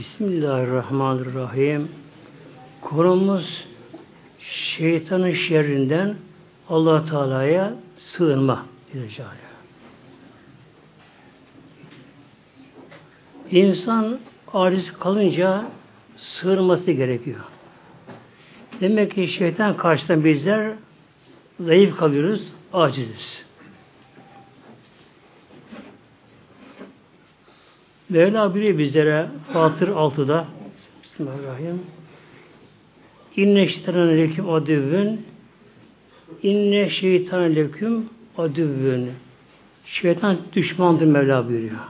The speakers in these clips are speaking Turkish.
Bismillahirrahmanirrahim. Konumuz şeytanın şerrinden allah Teala'ya sığınma. İnsan aciz kalınca sığınması gerekiyor. Demek ki şeytan karşısında bizler zayıf kalıyoruz, aciziz. Mevla biri bizlere Fatır 6'da Bismillahirrahmanirrahim İnne şeytanın leküm adüvün İnne şeytan leküm adüvün Şeytan düşmandır Mevla buyuruyor.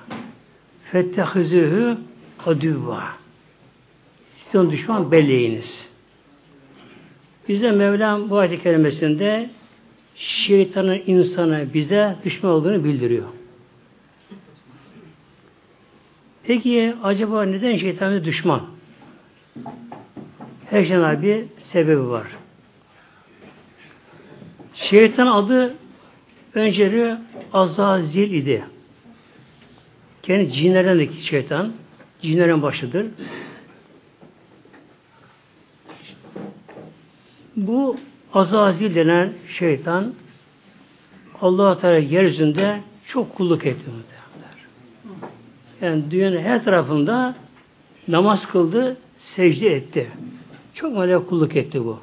Fettehizühü adüvva Siz onu düşman belleyiniz. Bize Mevlam bu ayet-i kerimesinde şeytanın insana bize düşman olduğunu bildiriyor. Peki acaba neden şeytan düşman? Her şeyin bir sebebi var. Şeytan adı önceleri Azazil idi. Kendi cinlerden de şeytan. Cinlerin başıdır. Bu Azazil denen şeytan Allah Teala yeryüzünde çok kulluk etti. Yani dünyanın her tarafında namaz kıldı, secde etti. Çok melek kulluk etti bu.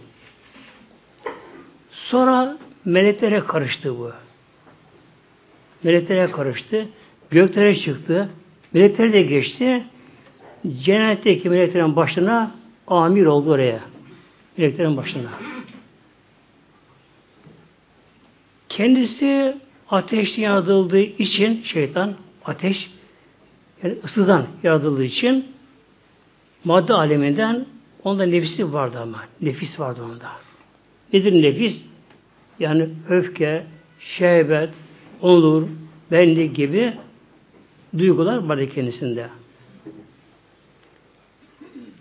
Sonra meleklere karıştı bu. Meleklere karıştı. Göklere çıktı. Melekler de geçti. Cennetteki meleklerin başına amir oldu oraya. Meleklerin başına. Kendisi ateşli yaratıldığı için şeytan ateş yani ısıdan yaratıldığı için madde aleminden onda nefisi vardı ama. Nefis vardı onda. Nedir nefis? Yani öfke, şehvet, onur, benlik gibi duygular vardı kendisinde.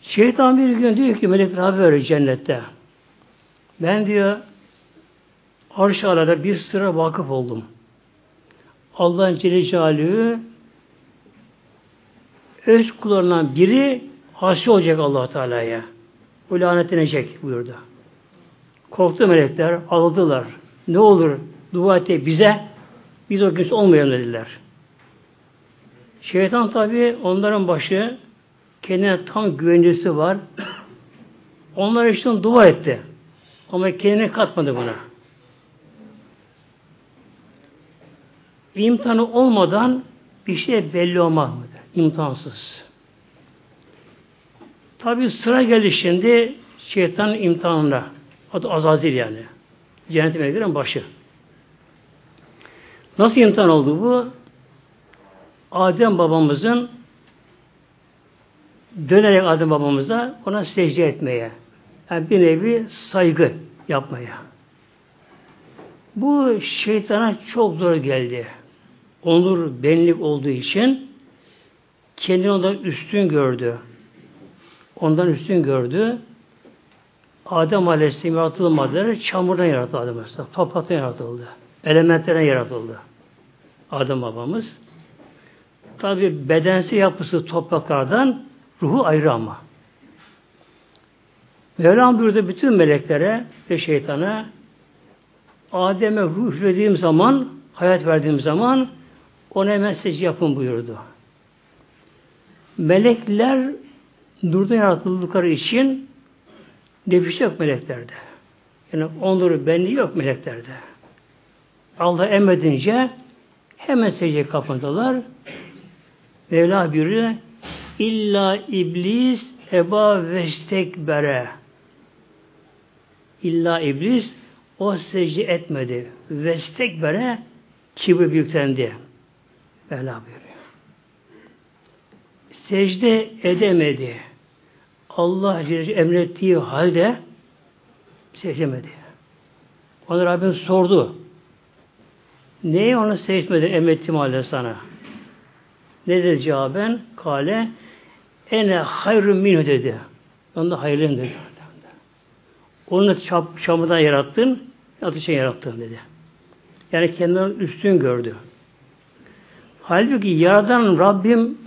Şeytan bir gün diyor ki melekler haber cennette. Ben diyor arş arada bir sıra vakıf oldum. Allah'ın Celle öz kullarından biri hasi olacak allah Teala'ya. Bu lanetlenecek buyurdu. Korktu melekler, aldılar. Ne olur dua et bize, biz o gün olmayalım dediler. Şeytan tabi onların başı kendine tam güvencesi var. Onlar için dua etti. Ama kendine katmadı buna. İmtihanı olmadan bir şey belli olmaz imtihansız. Tabi sıra geldi şimdi şeytan imtihanına. Adı Azazil yani. Cennet meleklerin başı. Nasıl imtihan oldu bu? Adem babamızın dönerek Adem babamıza ona secde etmeye. Yani bir nevi saygı yapmaya. Bu şeytana çok zor geldi. Onur, benlik olduğu için kendini ondan üstün gördü. Ondan üstün gördü. Adem Aleyhisselam yaratılmadı. Çamurdan yaratıldı Adem Aleyhisselam. Topraktan yaratıldı. Elementlerden yaratıldı. Adem babamız. Tabi bedensi yapısı topraklardan ruhu ayrı ama. Mevlam buyurdu bütün meleklere ve şeytana Adem'e ruh verdiğim zaman, hayat verdiğim zaman ona hemen yapın buyurdu. Melekler nurdan yaratıldıkları için nefis yok meleklerde. Yani onları benliği yok meleklerde. Allah emredince hemen secdeye kapandılar. Mevla buyuruyor İlla iblis eba vestekbere İlla iblis o secde etmedi. Vestekbere kibir büyüklendi. Mevla buyuruyor secde edemedi. Allah emrettiği halde secde edemedi. Ona Rabbim sordu. Neye onu secdemedi emrettiğim halde sana? Ne dedi cevaben? Kale ene hayrun minhu dedi. Onda hayırlıyım dedi. Onu çap, çamıdan yarattın, ateşten yarattın dedi. Yani kendinden üstün gördü. Halbuki yaradan Rabbim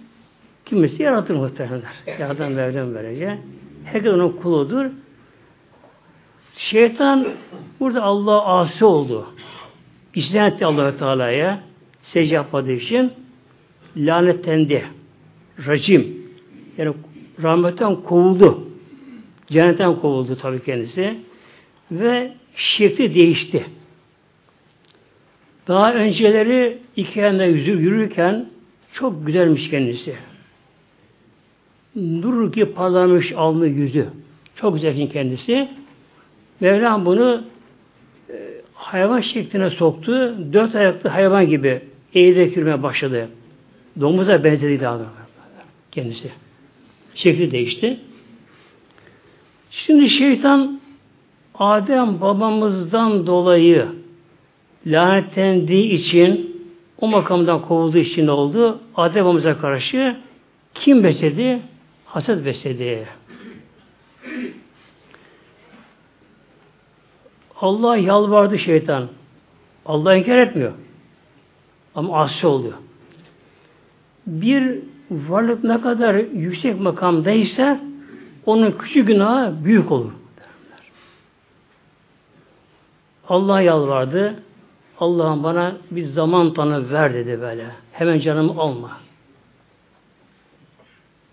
Kimisi yaratır muhtemelenler. Yaratan Mevlam böylece. Herkes onun kuludur. Şeytan burada Allah asi oldu. İsyan etti allah Teala'ya. Secde yapmadığı için lanetlendi. Racim. Yani rahmetten kovuldu. Cennetten kovuldu tabii kendisi. Ve şekli değişti. Daha önceleri iki yanında yüzü yürürken çok güzelmiş kendisi. Durur ki parlamış alnı yüzü. Çok güzel kendisi. Mevlam bunu e, hayvan şekline soktu. Dört ayaklı hayvan gibi eğile kürmeye başladı. Domuza benzedi daha kendisi. Şekli değişti. Şimdi şeytan Adem babamızdan dolayı lanetlendiği için o makamdan kovulduğu için oldu? Adem babamıza karşı kim besledi? Haset besledi. Allah yalvardı şeytan. Allah inkar etmiyor. Ama asi oldu. Bir varlık ne kadar yüksek makamdaysa onun küçük günahı büyük olur. Allah yalvardı. Allah'ım bana bir zaman tanı ver dedi böyle. Hemen canımı alma.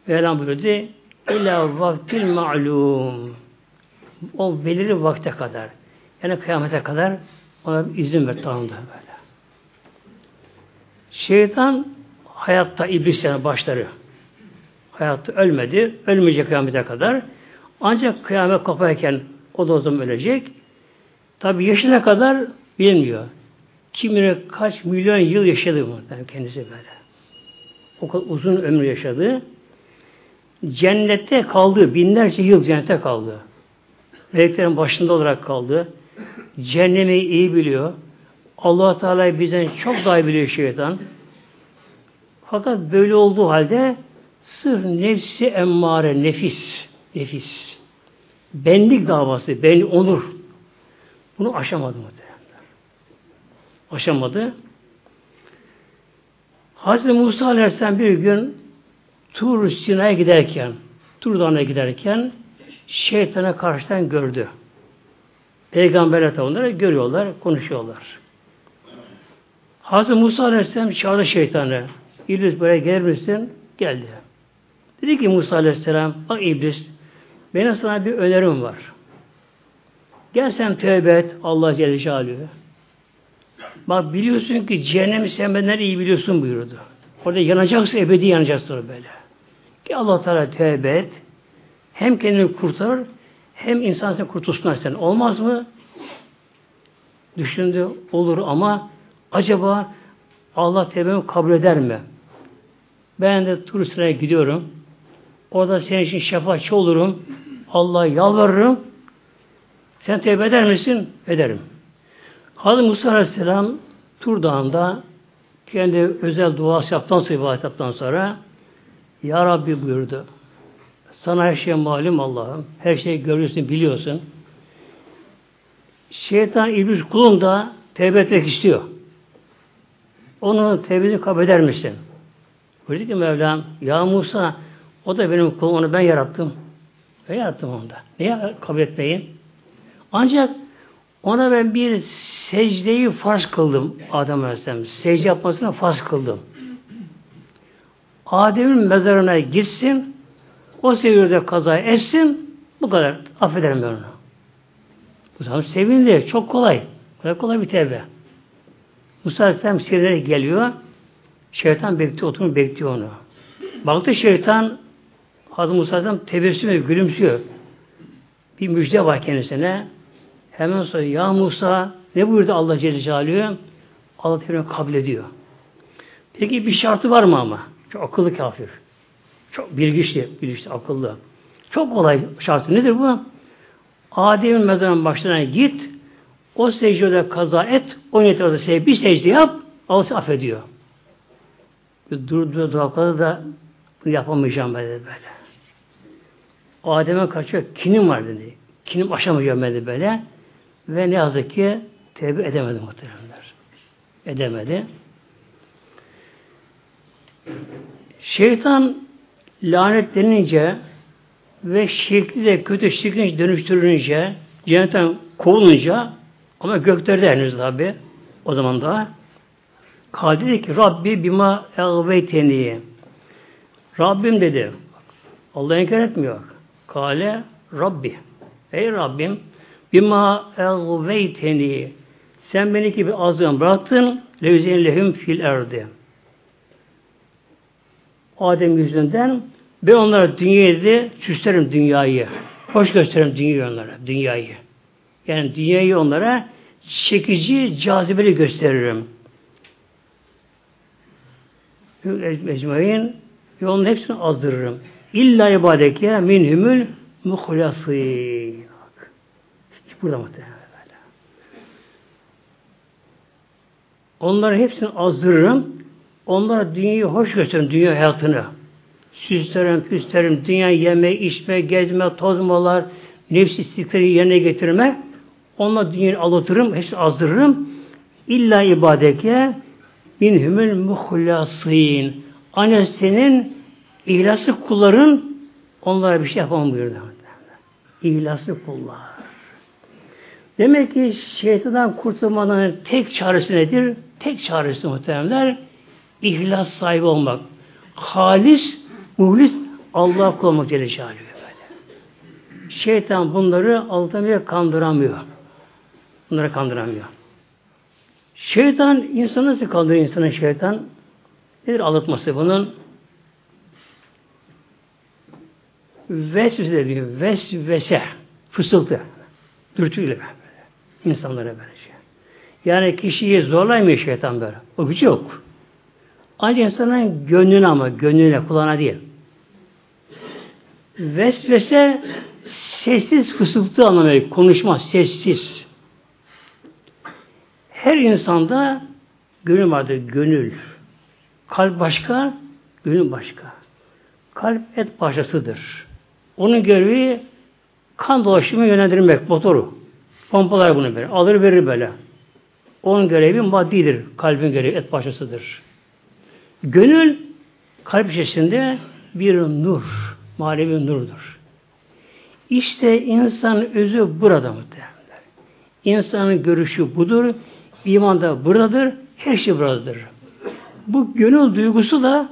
Mevlam buyurdu. İlâ vaktil ma'lum. O belirli vakte kadar. Yani kıyamete kadar ona izin ver Tanrı'da böyle. Şeytan hayatta iblis yani başları. Hayatta ölmedi. Ölmeyecek kıyamete kadar. Ancak kıyamet koparken o da o zaman ölecek. Tabi yaşına kadar bilmiyor. Kimine kaç milyon yıl yaşadı muhtemelen kendisi böyle. O kadar uzun ömür yaşadı. Cennette kaldı. Binlerce yıl cennette kaldı. Meleklerin başında olarak kaldı. Cehennemi iyi biliyor. allah Teala bizden çok daha iyi biliyor şeytan. Fakat böyle olduğu halde sırf nefsi emmare, nefis, nefis. Benlik davası, ben onur. Bunu aşamadı muhtemelen. Aşamadı. Hazreti Musa Aleyhisselam bir gün Tur Sina'ya giderken, Tur Dağı'na giderken şeytana karşıdan gördü. Peygamberler tabi onları görüyorlar, konuşuyorlar. Hazreti Musa Aleyhisselam çağırdı şeytanı. İblis buraya gelir misin? Geldi. Dedi ki Musa Aleyhisselam, bak İblis, benim sana bir önerim var. Gel sen tövbe et Allah Celle Celaluhu. Bak biliyorsun ki cehennemi sen benden iyi biliyorsun buyurdu. Orada yanacaksın, ebedi yanacaksın böyle. Ki Allah Teala tövbe et. Hem kendini kurtarır, hem insan seni kurtulsun sen. Olmaz mı? Düşündü, olur ama acaba Allah tevbemi kabul eder mi? Ben de Turistine gidiyorum. Orada senin için şefaatçi olurum. Allah'a yalvarırım. Sen tevbe eder misin? Ederim. Hazreti Musa Aleyhisselam Tur Dağı'nda kendi özel duası yaptıktan sonra, ibadet yaptıktan sonra Ya Rabbi buyurdu. Sana her şey malum Allah'ım. Her şeyi görüyorsun, biliyorsun. Şeytan iblis kulun da tevbe etmek istiyor. Onun tevbesini kabul eder misin? Buyurdu ki Mevlam, ya Musa o da benim kulum, onu ben yarattım. Ben yarattım onu da. Niye kabul etmeyin? Ancak ona ben bir secdeyi farz kıldım Adem Aleyhisselam. Secde yapmasına farz kıldım. Adem'in mezarına gitsin, o seviyede kaza etsin, bu kadar. Affederim ben onu. Bu zaman sevindi. Çok kolay. Kolay kolay bir tevbe. Musa Aleyhisselam seyrederek geliyor. Şeytan bekliyor, oturup bekliyor onu. Baktı şeytan Hazreti Musa Aleyhisselam tebessüm ediyor, gülümsüyor. Bir müjde var kendisine. Hemen sonra ya Musa ne buyurdu Allah Celle Celaluhu? Allah Teala kabul ediyor. Peki bir şartı var mı ama? Çok akıllı kafir. Çok bilgiçli, bilgiçli, akıllı. Çok kolay şartı. Nedir bu? Adem'in mezarının başına git, o secdede kaza et, o niyeti şey, bir secde yap, Allah affediyor. Durduğu durakladı da yapamayacağım ben dedi böyle. Adem'e kaçıyor, kinim var dedi. Kinim aşamayacağım dedi böyle. Ve ne yazık ki tevbe edemedi muhteremler. Edemedi. Şeytan lanetlenince ve şekli de kötü şekline dönüştürülünce cennetten kovulunca ama göklerde henüz tabi o zaman da Kal dedi ki Rabbi bima elveyteni Rabbim dedi. Allah inkar etmiyor. Kale Rabbi. Ey Rabbim bima elveyteni sen beni gibi azgın bıraktın levzeyn lehum fil erdi. Adem yüzünden ben onlara dünyayı süslerim dünyayı. Hoş gösteririm dünyayı onlara. Dünyayı. Yani dünyayı onlara çekici, cazibeli gösteririm. Ecmain ve hepsini azdırırım. İlla ibadeke minhumul muhlasîn. Burada muhtemelen. Onları hepsini azdırırım. Onlara dünyayı hoş gösteririm, dünya hayatını. Süslerim, püslerim, dünya yeme, içme, gezme, tozmalar, nefs istikleri yerine getirme. Onunla dünyayı alatırım, hepsini azdırırım. İlla ibadeke minhumul muhlasîn. Ancak senin ihlaslı kulların onlara bir şey yapamam buyurdu. İhlaslı kullar. Demek ki şeytandan kurtulmanın tek çaresi nedir? Tek çaresi muhtemelenler ihlas sahibi olmak. Halis, muhlis Allah olmak Celle Şeytan bunları aldatamıyor, kandıramıyor. Bunları kandıramıyor. Şeytan insanı nasıl kandırıyor insanın şeytan? Nedir aldatması bunun? Vesvese diyor. Vesvese. Fısıltı. Dürtüyle böyle. İnsanlara böylece. Yani kişiyi zorlamıyor şeytan böyle. O gücü yok. Ancak insanın gönlüne ama gönlüne, kulağına değil. Vesvese sessiz fısıltı anlamı, konuşma, sessiz. Her insanda gönül vardır, gönül. Kalp başka, gönül başka. Kalp et parçasıdır. Onun görevi kan dolaşımı yönlendirmek, motoru. Pompalar bunu böyle. Alır verir böyle. Onun görevi maddidir. Kalbin görevi et parçasıdır. Gönül kalp içerisinde bir nur. Manevi nurdur. İşte insanın özü burada muhtemelen. İnsanın görüşü budur. İman da buradadır. Her şey buradadır. Bu gönül duygusu da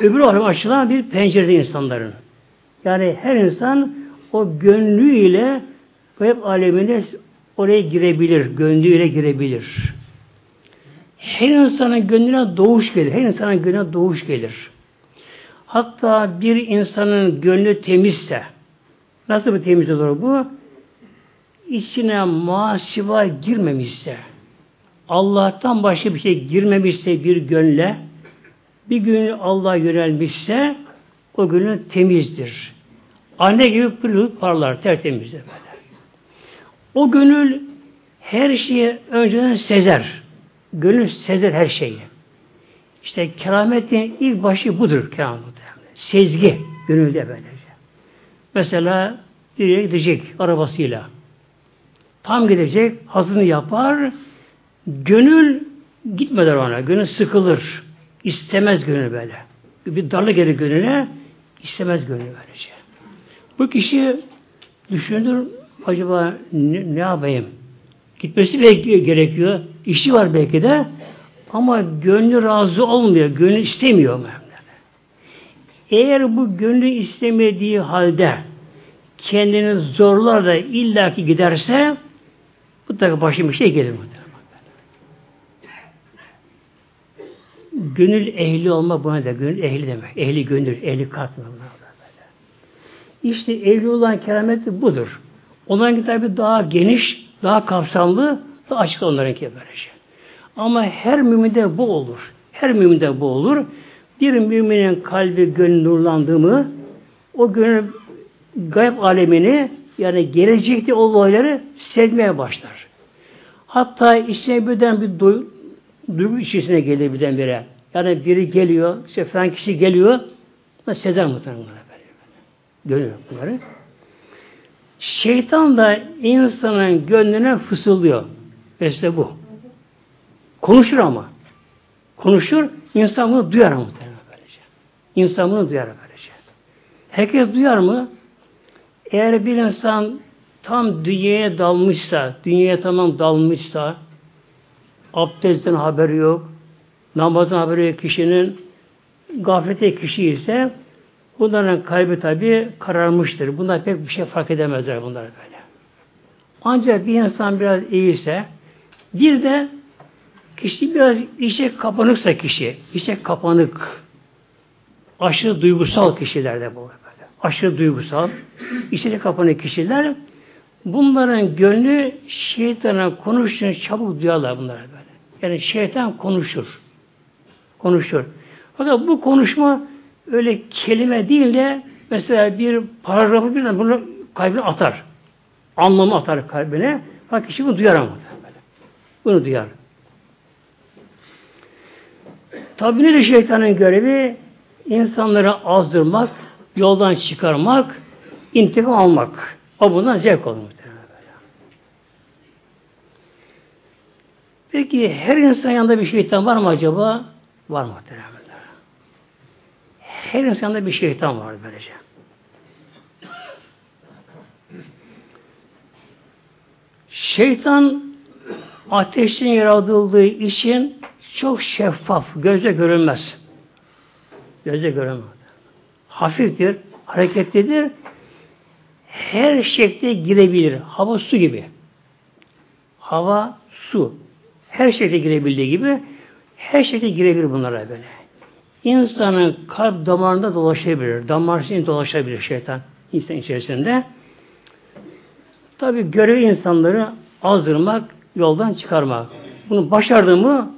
öbür alem açılan bir pencerede insanların. Yani her insan o gönlüyle gayb alemine oraya girebilir. Gönlüyle girebilir. Her insanın gönlüne doğuş gelir. Her insanın gönlüne doğuş gelir. Hatta bir insanın gönlü temizse nasıl bir temiz olur bu? içine masiva girmemişse, Allah'tan başka bir şey girmemişse bir gönle, bir gün Allah'a yönelmişse o gönül temizdir. Anne gibi pırıl parlar, tertemizdir böyle. O gönül her şeyi önceden sezer. Gönül sezer her şeyi. İşte kerametin ilk başı budur keramet. Sezgi gönülde böylece. Mesela bir gidecek arabasıyla. Tam gidecek, hazını yapar. Gönül gitmeder ona. Gönül sıkılır. İstemez gönül böyle. Bir darlı gelir gönüle, istemez gönül böylece. Bu kişi düşünür, acaba ne, ne yapayım? Gitmesi belki gerekiyor. İşi var belki de ama gönlü razı olmuyor. Gönlü istemiyor. Eğer bu gönlü istemediği halde kendini zorlar da illaki giderse Mutlaka başıma bir şey gelir muhtemelen. Gönül ehli olma buna da gönül ehli demek. Ehli gönül, ehli kalp. İşte ehli olan keramet budur. Onların kitabı daha geniş, daha kapsamlı, daha açık onlarınki böylece. Ama her müminde bu olur. Her müminde bu olur. Bir müminin kalbi gönül nurlandı mı o gönül gayb alemini yani gelecekte olayları sevmeye başlar. Hatta içine birden bir duygu, duygu içerisine gelir birden bire. Yani biri geliyor, işte falan kişi geliyor, sezer muhtemelen bunları. Görüyor bunları. Şeytan da insanın gönlüne fısıldıyor. İşte bu. Konuşur ama. Konuşur, insan bunu duyar muhtemelen böylece. İnsan bunu duyar böylece. Herkes duyar mı? Eğer bir insan tam dünyaya dalmışsa, dünyaya tamam dalmışsa, abdestten haberi yok, namazdan haberi yok kişinin, gaflete kişi ise bunların kalbi tabi kararmıştır. Bunlar pek bir şey fark edemezler bunlar böyle. Ancak bir insan biraz iyiyse, bir de kişi biraz içe kapanıksa kişi, içe kapanık, aşırı duygusal kişilerde bu. Aşırı duygusal, içe kapanık kişiler bunların gönlü şeytana konuştuğunu çabuk duyarlar bunlar böyle. Yani şeytan konuşur. Konuşur. Fakat bu konuşma öyle kelime değil de mesela bir paragrafı birden bunu kalbine atar. Anlamı atar kalbine. Fakat kişi bunu duyar ama. Bunu duyar. Tabi ne de şeytanın görevi? insanları azdırmak, yoldan çıkarmak, intikam almak. O bundan zevk olur. Peki her insan yanında bir şeytan var mı acaba? Var muhtemelen. Her insanda bir şeytan var böylece. Şeytan ateşten yaratıldığı için çok şeffaf, göze görünmez. Göze görünmez. Hafiftir, hareketlidir. Her şekilde girebilir. Hava su gibi. Hava su. Her şekilde girebildiği gibi her şekilde girebilir bunlara böyle. İnsanın kalp damarında dolaşabilir. Damar dolaşabilir şeytan insan içerisinde. Tabi görevi insanları azdırmak, yoldan çıkarmak. Bunu başardı mı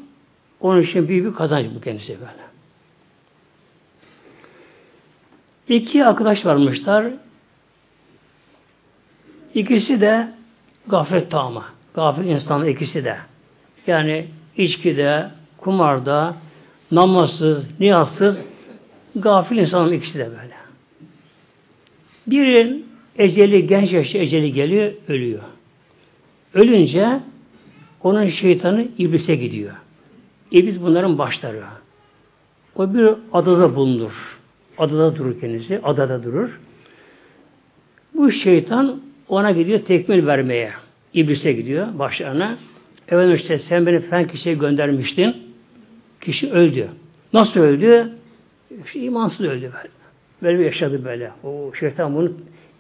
onun için büyük bir kazanç bu kendisi böyle. İki arkadaş varmışlar. İkisi de gaflet tamamı. Gafil insanlar ikisi de. Yani içkide, kumarda, namazsız, niyazsız, gafil insanın ikisi de böyle. Birinin eceli, genç yaşta eceli geliyor, ölüyor. Ölünce onun şeytanı iblise gidiyor. İblis bunların başları. O bir adada bulunur. Adada durur kendisi. Adada durur. Bu şeytan ona gidiyor tekmil vermeye. İblise gidiyor başlarına. Efendim işte sen beni falan kişiye göndermiştin. Kişi öldü. Nasıl öldü? İşte imansız öldü böyle. Bir yaşadı böyle. O şeytan bunu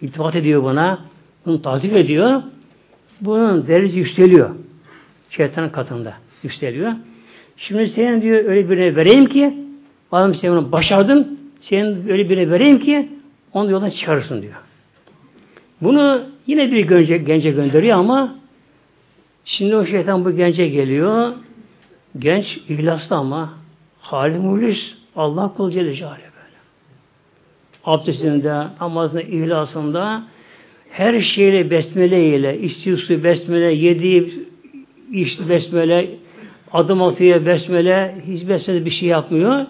iltifat ediyor buna. Bunu tazif ediyor. Bunun derece yükseliyor. Şeytanın katında yükseliyor. Şimdi senin diyor öyle birine vereyim ki adam sen bunu başardın senin öyle birine vereyim ki onu yoldan çıkarırsın diyor. Bunu yine bir gence, gence gönderiyor ama şimdi o şeytan bu gence geliyor. Genç ihlaslı ama hali muhlis Allah kul Celle Cale böyle. Abdestinde, namazında, ihlasında her şeyle besmele ile, içtiği su besmele, yediği içti besmele, adım atıyor besmele, hiç besmele bir şey yapmıyor.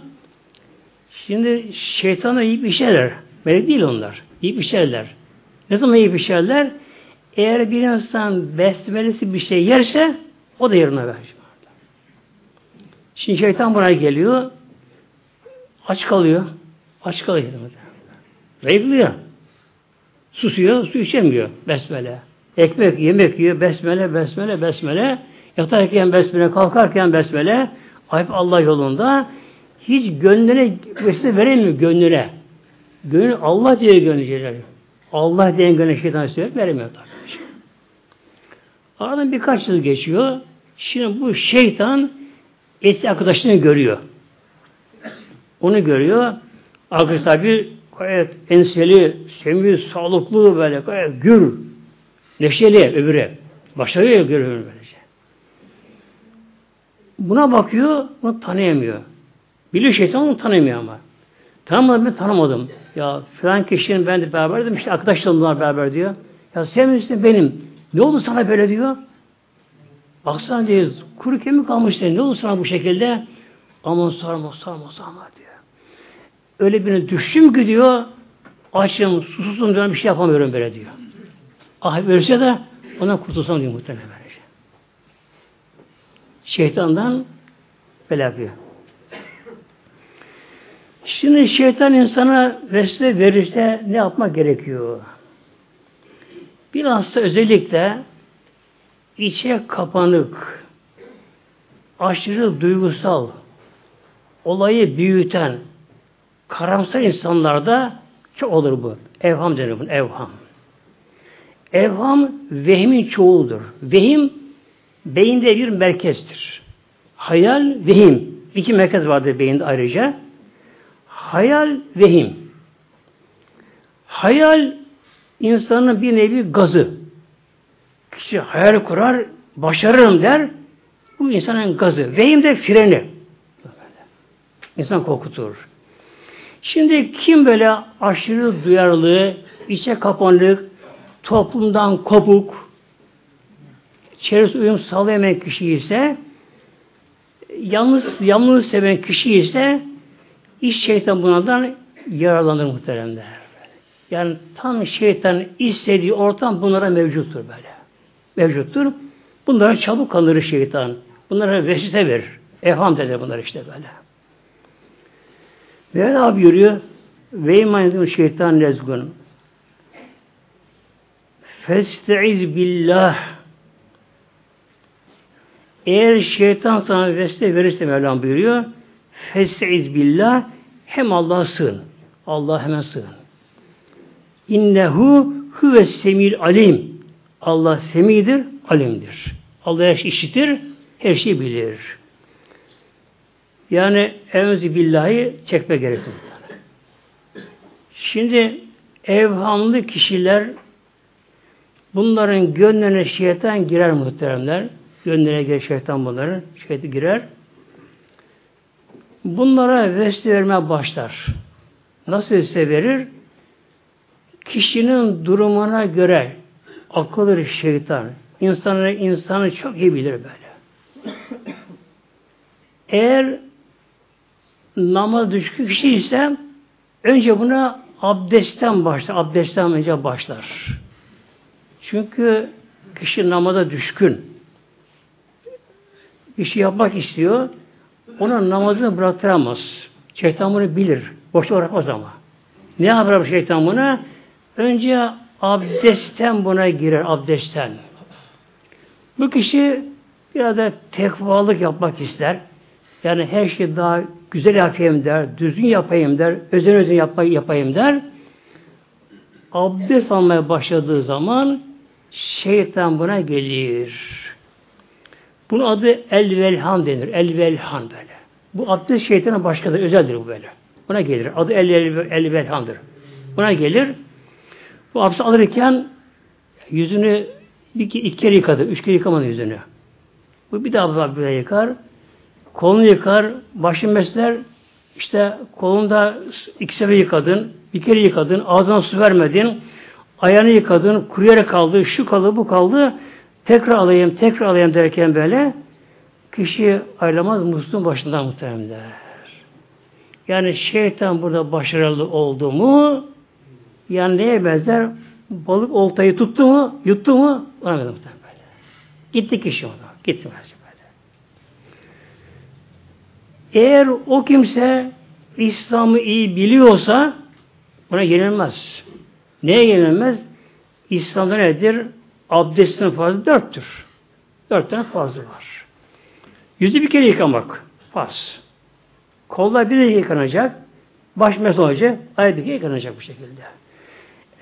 Şimdi şeytana yiyip içerler. Melek değil onlar. Yiyip içerler. Ne zaman yiyip içerler? Eğer bir insan besmelesi bir şey yerse o da yerine verir. Şimdi şeytan buraya geliyor. Aç kalıyor. Aç kalıyor. Zayıflıyor. Susuyor, su içemiyor. Besmele. Ekmek, yemek yiyor. Besmele, besmele, besmele. Yatarken besmele, kalkarken besmele. Ayıp Allah yolunda. Hiç gönlüne vesile veremiyor gönlüne. Gönül Allah diye gönlü Allah diye gönlüne şeytan sebep veremiyor. Aradan birkaç yıl geçiyor. Şimdi bu şeytan eski arkadaşını görüyor. Onu görüyor. Arkadaş tabi gayet enseli, semih, sağlıklı böyle gayet gür, neşeli öbürü. Başarıyor görüyor böylece. Buna bakıyor, bunu tanıyamıyor. Biliyor şeytan onu tanımıyor ama. Tanımadım ben tanımadım. Ya filan kişinin ben de beraberdim işte arkadaşlarımla beraber diyor. Ya sen misin benim? Ne oldu sana böyle diyor. Baksana diyor, kuru kemik kalmış diyor. Ne oldu sana bu şekilde? Aman sorma, sorma, sorma diyor. Öyle birine düştüm ki diyor, açım, susuzum diyor, bir şey yapamıyorum böyle diyor. Ah ölse de ondan kurtulsam diyor muhtemelen böylece. Şeytandan böyle yapıyor. Şimdi şeytan insana vesile verirse ne yapmak gerekiyor? Bilhassa özellikle içe kapanık, aşırı duygusal, olayı büyüten, karamsar insanlarda çok olur bu. Evham denir bunu, evham. Evham vehimin çoğudur. Vehim beyinde bir merkezdir. Hayal, vehim. İki merkez vardır beyinde ayrıca. Hayal, vehim. Hayal insanın bir nevi gazı. Kişi hayal kurar, başarırım der. Bu insanın gazı. Vehim de freni. İnsan korkutur. Şimdi kim böyle aşırı duyarlı, içe kapanık, toplumdan kopuk, çevresi uyum sağlayamayan kişi ise yalnız, yalnız seven kişi ise iş şeytan bunlardan yararlanır muhteremler. Yani tam şeytan istediği ortam bunlara mevcuttur böyle. Mevcuttur. Bunlara çabuk kalır şeytan. Bunlara vesile verir. Efham dedi bunlar işte böyle. Ve ne yapıyor? Ve imanetun şeytan lezgun. Festeiz billah. Eğer şeytan sana vesile verirse Mevlam buyuruyor. Festeiz billah. Hem Allah'a sığın. Allah hemen sığın. İnnehu huve semil alim. Allah semidir, alimdir. Allah her şeyi işitir, her şeyi bilir. Yani evzi billahi çekme gerekiyor. Şimdi evhamlı kişiler bunların gönlüne şeytan girer muhteremler. Gönlüne girer şeytan bunların. Şeytan girer. Bunlara vesile vermeye başlar. Nasıl vesile verir? Kişinin durumuna göre akılır şeytan. İnsanı, insanı çok iyi bilir böyle. Eğer namaz düşkün kişi ise önce buna abdestten başlar. Abdestten önce başlar. Çünkü kişi namaza düşkün. Bir şey yapmak istiyor. Ona namazını bıraktıramaz. Şeytan bunu bilir. Boşta bırakmaz ama. Ne yapar şeytan buna? Önce abdestten buna girer. Abdestten. Bu kişi biraz da tekvalık yapmak ister. Yani her şey daha güzel yapayım der, düzgün yapayım der, özen özen yapayım der. Abdest almaya başladığı zaman şeytan buna gelir. Bunun adı el-velhan denir. El-velhan böyle. Bu abdest şeytanın başkadır, özeldir bu böyle. Buna gelir. Adı el-velhandır. Buna gelir. Bu abdest alırken yüzünü iki, iki kere yıkadı. Üç kere yıkamadı yüzünü. Bu bir daha bir yıkar. Kolunu yıkar, başını mesler, işte kolunda iki sefer yıkadın, bir kere yıkadın, ağzına su vermedin, ayağını yıkadın, kuruyarak kaldı, şu kaldı, bu kaldı, tekrar alayım, tekrar alayım derken böyle kişi ayrılamaz musluğun başından muhteremler. Yani şeytan burada başarılı oldu mu yani neye benzer? Balık oltayı tuttu mu, yuttu mu? Ona benzer muhtemelen. Gitti kişi ona. Gitti böyle. Eğer o kimse İslam'ı iyi biliyorsa buna yenilmez. Neye yenilmez? İslam'da nedir? Abdestin fazla dörttür. Dört tane fazla var. Yüzü bir kere yıkamak. Faz. Kollar bir yıkanacak. Baş mes olacak. Ayak bir yıkanacak bu şekilde.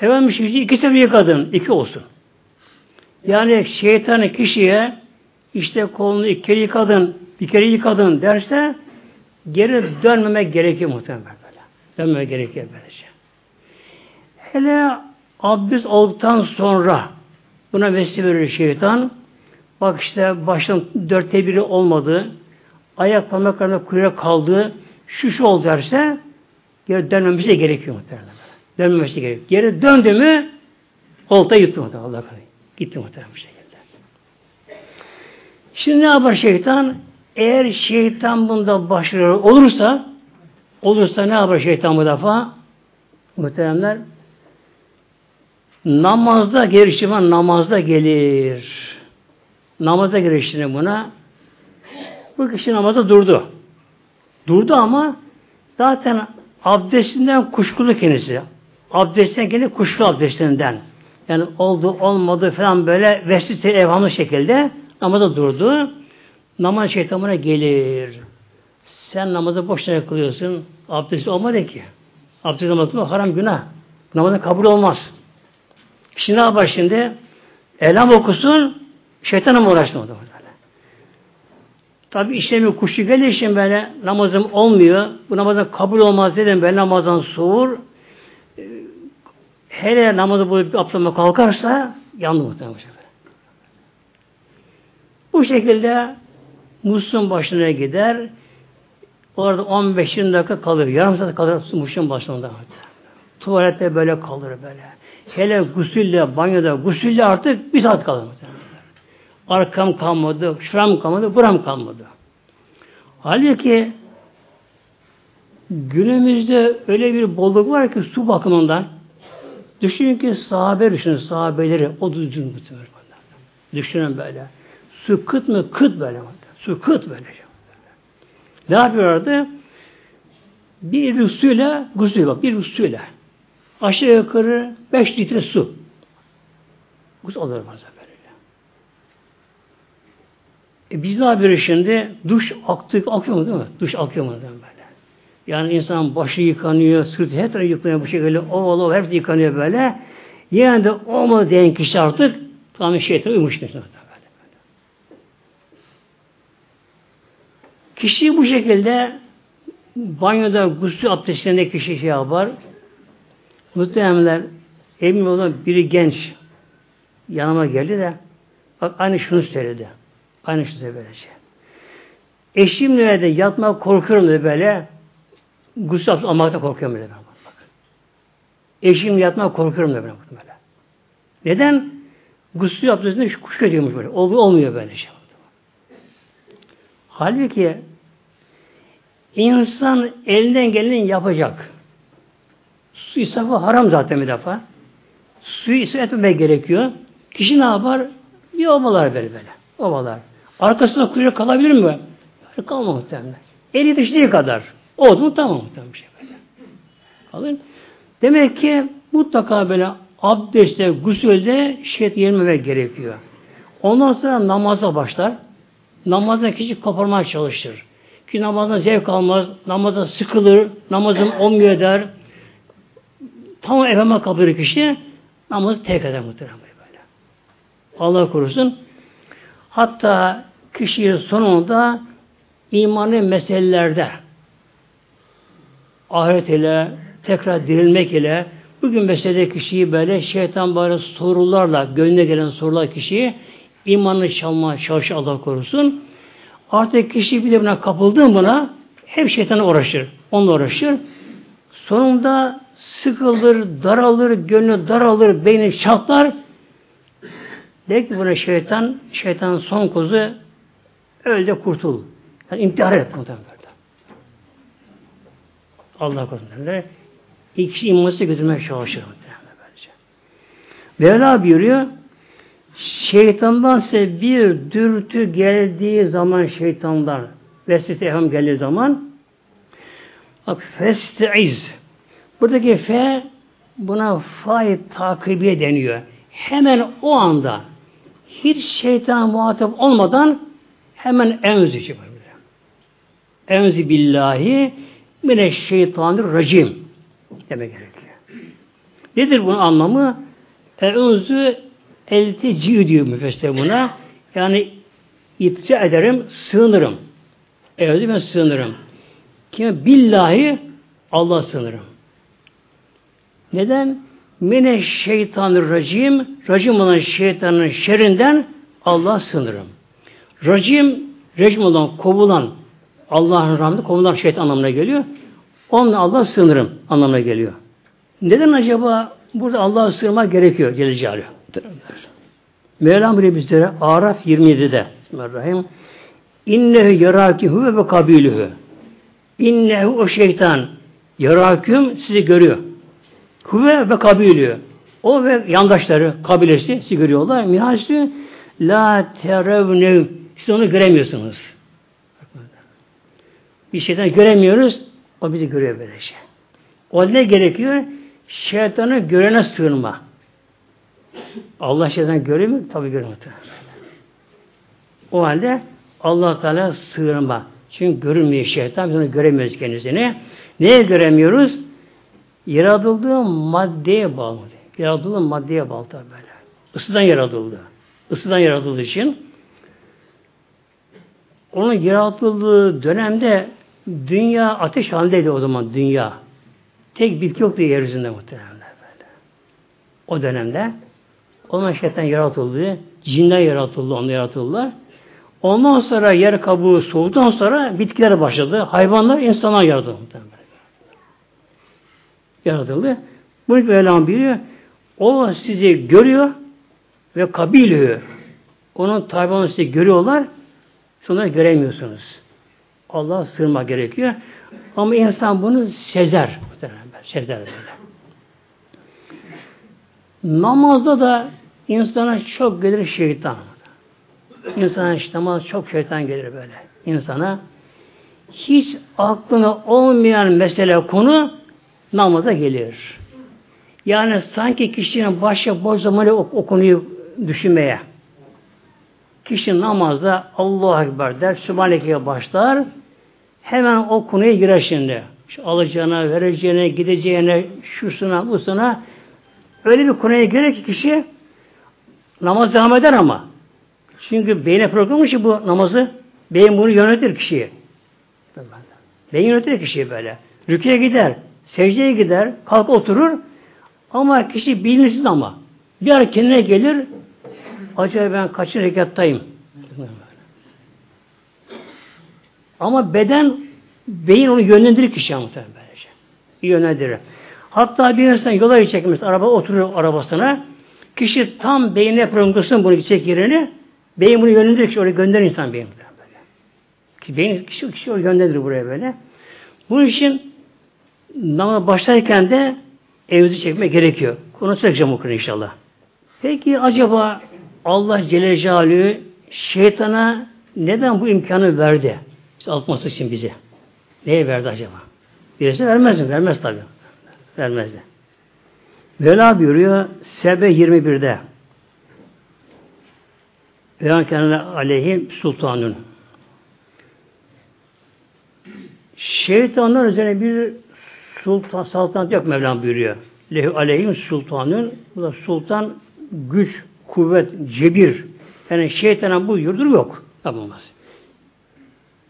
Efendim şimdi iki sefer yıkadın. iki olsun. Yani şeytanı kişiye işte kolunu iki kere yıkadın, bir kere yıkadın derse geri dönmemek gerekiyor muhtemelen böyle. Dönmemek gerekiyor böylece. Hele abdest olduktan sonra buna vesile verir şeytan. Bak işte baştan dörtte biri olmadı. Ayak parmaklarına kuyruğa kaldı. Şu şu oldu derse geri dönmemesi gerekiyor muhtemelen. Dönmemesi gerekiyor. Geri döndü mü olta yuttu muhtemelen. Allah kanı. Gitti muhtemelen bir şekilde. Şimdi ne yapar şeytan? Eğer şeytan bunda başarılı olursa olursa ne yapar şeytan bu defa? Muhteremler namazda geliştirme namazda gelir. Namazda geliştirme buna. Bu kişi namazda durdu. Durdu ama zaten abdestinden kuşkulu kendisi. Abdestten kendi kuşku abdestinden. Yani oldu olmadı falan böyle vesile evhamlı şekilde namaza durdu. Namaz şeytanına gelir. Sen namazı boşuna kılıyorsun. Abdest olmadı ki. Abdest mı haram günah. Namazın kabul olmaz. Şimdi ne yapar şimdi? Elam okusun, şeytana mı uğraştın o zaman? Tabi işlemi kuşu gelir için böyle namazım olmuyor. Bu namazın kabul olmaz dedim ben namazdan soğur. Ee, hele namazı bu atlama kalkarsa yandı muhtemelen. Bu şekilde Mus'un başına gider. Orada 15-20 dakika kalır. Yarım saat kalır Mus'un başında. Tuvalette böyle kalır böyle. Hele gusülle, banyoda gusülle artık bir saat kalır. Arkam kalmadı, şuram kalmadı, buram kalmadı. Halbuki günümüzde öyle bir bolluk var ki su bakımından düşünün ki sahabe düşünün sahabeleri o düzgün muhtemelen. Düşünün böyle. Su kıt mı? Kıt böyle. Su kıt böyle. Ne yapıyorlardı? Bir rüsuyla gusül bak. Bir rüsuyla. Aşağı yukarı 5 litre su. Gusül alır bazen böyle. E biz ne yapıyoruz şimdi? Duş aktık, akıyor mu değil mi? Duş akıyor mu değil mi böyle? Yani insan başı yıkanıyor, sırtı her tarafı yıkanıyor bu şekilde, oval oval hepsi yıkanıyor böyle. Yani de olmadı diyen kişi artık tamamen şeytan uymuş mesela. Kişi bu şekilde banyoda gusül abdestlerinde kişi şey yapar. Muhtemelenler emin olan biri genç yanıma geldi de bak aynı şunu söyledi. Aynı şunu söyledi böylece. Eşimle de yatmak korkuyorum dedi böyle. Gusül almakta korkuyorum dedi. Bak. Eşimle yatmak korkuyorum dedi böyle. Neden? Gusül abdestinde kuş ediyormuş böyle. Oldu olmuyor böyle şey. Halbuki insan elinden geleni yapacak. Su israfı haram zaten bir defa. Suyu israf etmemek gerekiyor. Kişi ne yapar? Bir ovalar böyle böyle. Ovalar. Arkasında kuyruk kalabilir mi? Hayır, kalma muhtemelen. Eli düştüğü kadar. Oldu mu tamam muhtemelen bir şey böyle. Kalır. Demek ki mutlaka böyle abdestte, gusülde şehit yermemek gerekiyor. Ondan sonra namaza başlar. Namazdan kişi koparmaya çalışır. Ki namazdan zevk almaz, namazdan sıkılır, namazım olmuyor der. Tam evime kapılır kişi, namazı terk eder muhtemelen böyle. Allah korusun. Hatta kişi sonunda imanı meselelerde ahiret ile tekrar dirilmek ile bugün meselede kişiyi böyle şeytan böyle sorularla gönlüne gelen sorular kişiyi imanını çalma çalışır Allah korusun. Artık kişi bir de buna kapıldı buna hep şeytana uğraşır. Onunla uğraşır. Sonunda sıkılır, daralır, gönlü daralır, beyni çatlar. Der ki buna şeytan, şeytanın son kozu öl de kurtul. Yani intihar et muhtemelen. Allah korusun derler. İlk kişi imansı götürmeye çalışır muhtemelen böylece. Mevla buyuruyor şeytandan size bir dürtü geldiği zaman şeytanlar vesvese eham geldiği zaman bak festeiz buradaki fe buna fay takibiye deniyor. Hemen o anda hiç şeytan muhatap olmadan hemen enzi şey Enzi billahi mine şeytanir racim demek gerekiyor. Nedir bunun anlamı? Enzi elteci diyor müfessir buna. Yani itça ederim, sığınırım. Evet ben sığınırım. Kime? Billahi Allah sığınırım. Neden? Mine şeytanı racim, racim olan şeytanın şerinden Allah sığınırım. Racim, rejim olan, kovulan, Allah'ın rahmeti kovulan şeytan anlamına geliyor. Onunla Allah sığınırım anlamına geliyor. Neden acaba burada Allah'a sığınmak gerekiyor Celle Celaluhu? Mevlam bile bizlere Araf 27'de Bismillahirrahmanirrahim İnnehu yarakihü ve kabilühü İnnehu o şeytan yaraküm sizi görüyor. Huve ve kabilü. O ve yandaşları, kabilesi sizi görüyorlar. Minhasü la terevnev siz onu göremiyorsunuz. Bir şeyden göremiyoruz. O bizi görüyor böylece. O ne gerekiyor? Şeytanı görene sığınma. Allah şeytan görüyor mu? Tabi görüyor. O halde allah Teala sığınma. Çünkü görünmüyor şeytan. Biz onu göremiyoruz kendisini. Neye göremiyoruz? Yaratıldığı maddeye bağlı. Yaratıldığı maddeye bağlı tabi böyle. Isıdan yaratıldı. Isıdan yaratıldığı için onun yaratıldığı dönemde dünya ateş halindeydi o zaman dünya. Tek bitki yoktu yeryüzünde muhtemelen böyle. O dönemde ondan şeytan yaratıldı. Cinler yaratıldı, onu yaratıldılar. Ondan sonra yer kabuğu soğuduktan sonra bitkiler başladı. Hayvanlar insanlar yaratıldı. Yaratıldı. Bunu böyle biliyor. O sizi görüyor ve kabiliyor. Onun tabi sizi görüyorlar. Sonra göremiyorsunuz. Allah sığınma gerekiyor. Ama insan bunu sezer. Sezer böyle. Namazda da insana çok gelir şeytan. İnsana işte namaz çok şeytan gelir böyle. İnsana hiç aklına olmayan mesele konu namaza gelir. Yani sanki kişinin başı boş zamanı o, o konuyu düşünmeye. Kişi namazda Allahu Ekber der, Sübhaneke'ye başlar. Hemen o konuya girer şimdi. Şu alacağına, vereceğine, gideceğine, şusuna, busuna öyle bir konuya girer ki kişi namaz devam eder ama. Çünkü beyne programı ki bu namazı. Beyin bunu yönetir kişiyi. Beyin yönetir kişiyi böyle. Rüküye gider, secdeye gider, kalk oturur. Ama kişi bilinçsiz ama. Bir ara kendine gelir, acaba ben kaçın rekattayım? Ama beden, beyin onu yönlendirir kişi muhtemelen böylece. Yönlendirir. Hatta bir insan yola çekmiş, araba oturuyor arabasına. Kişi tam beyine programlasın bunu gidecek yerini. Beyin bunu yönlendirir kişi oraya gönderir insan beyin. Böyle. Ki beyin kişi, kişi oraya gönderir buraya böyle. Bunun için namaz başlarken de evimizi çekmek gerekiyor. Konu söyleyeceğim okunu inşallah. Peki acaba Allah Celle Celaluhu şeytana neden bu imkanı verdi? İşte için bize. Neye verdi acaba? Birisi vermez mi? Vermez tabi. Vermez de. Vela buyuruyor Sebe 21'de. Ve kendine aleyhim sultanın. Şeytanlar üzerine bir sultan, saltanat yok Mevlam buyuruyor. Lehu aleyhim sultanın. Bu da sultan güç, kuvvet, cebir. Yani şeytana bu yurdur yok. Yapamaz.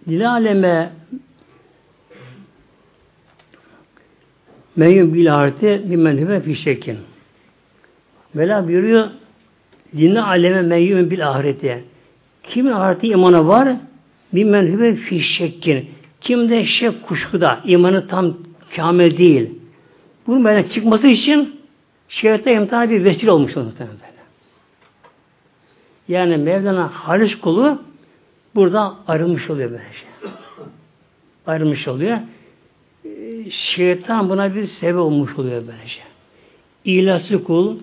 Lil aleme meyyum bil ahireti bir menhübe fi şekkin. Vela buyuruyor dinle aleme meyyum bil ahireti. Kimin ahireti imanı var? Bir menhübe fi şekkin. Kimde şek kuşkuda, imanı tam kamil değil. Bunun böyle çıkması için şeytan imtihanı bir vesile olmuş muhtemelen. Yani Mevlana halis kulu burada ayrılmış oluyor böyle şey. Ayrılmış oluyor. Şeytan buna bir sebep olmuş oluyor böyle şey. İlası kul,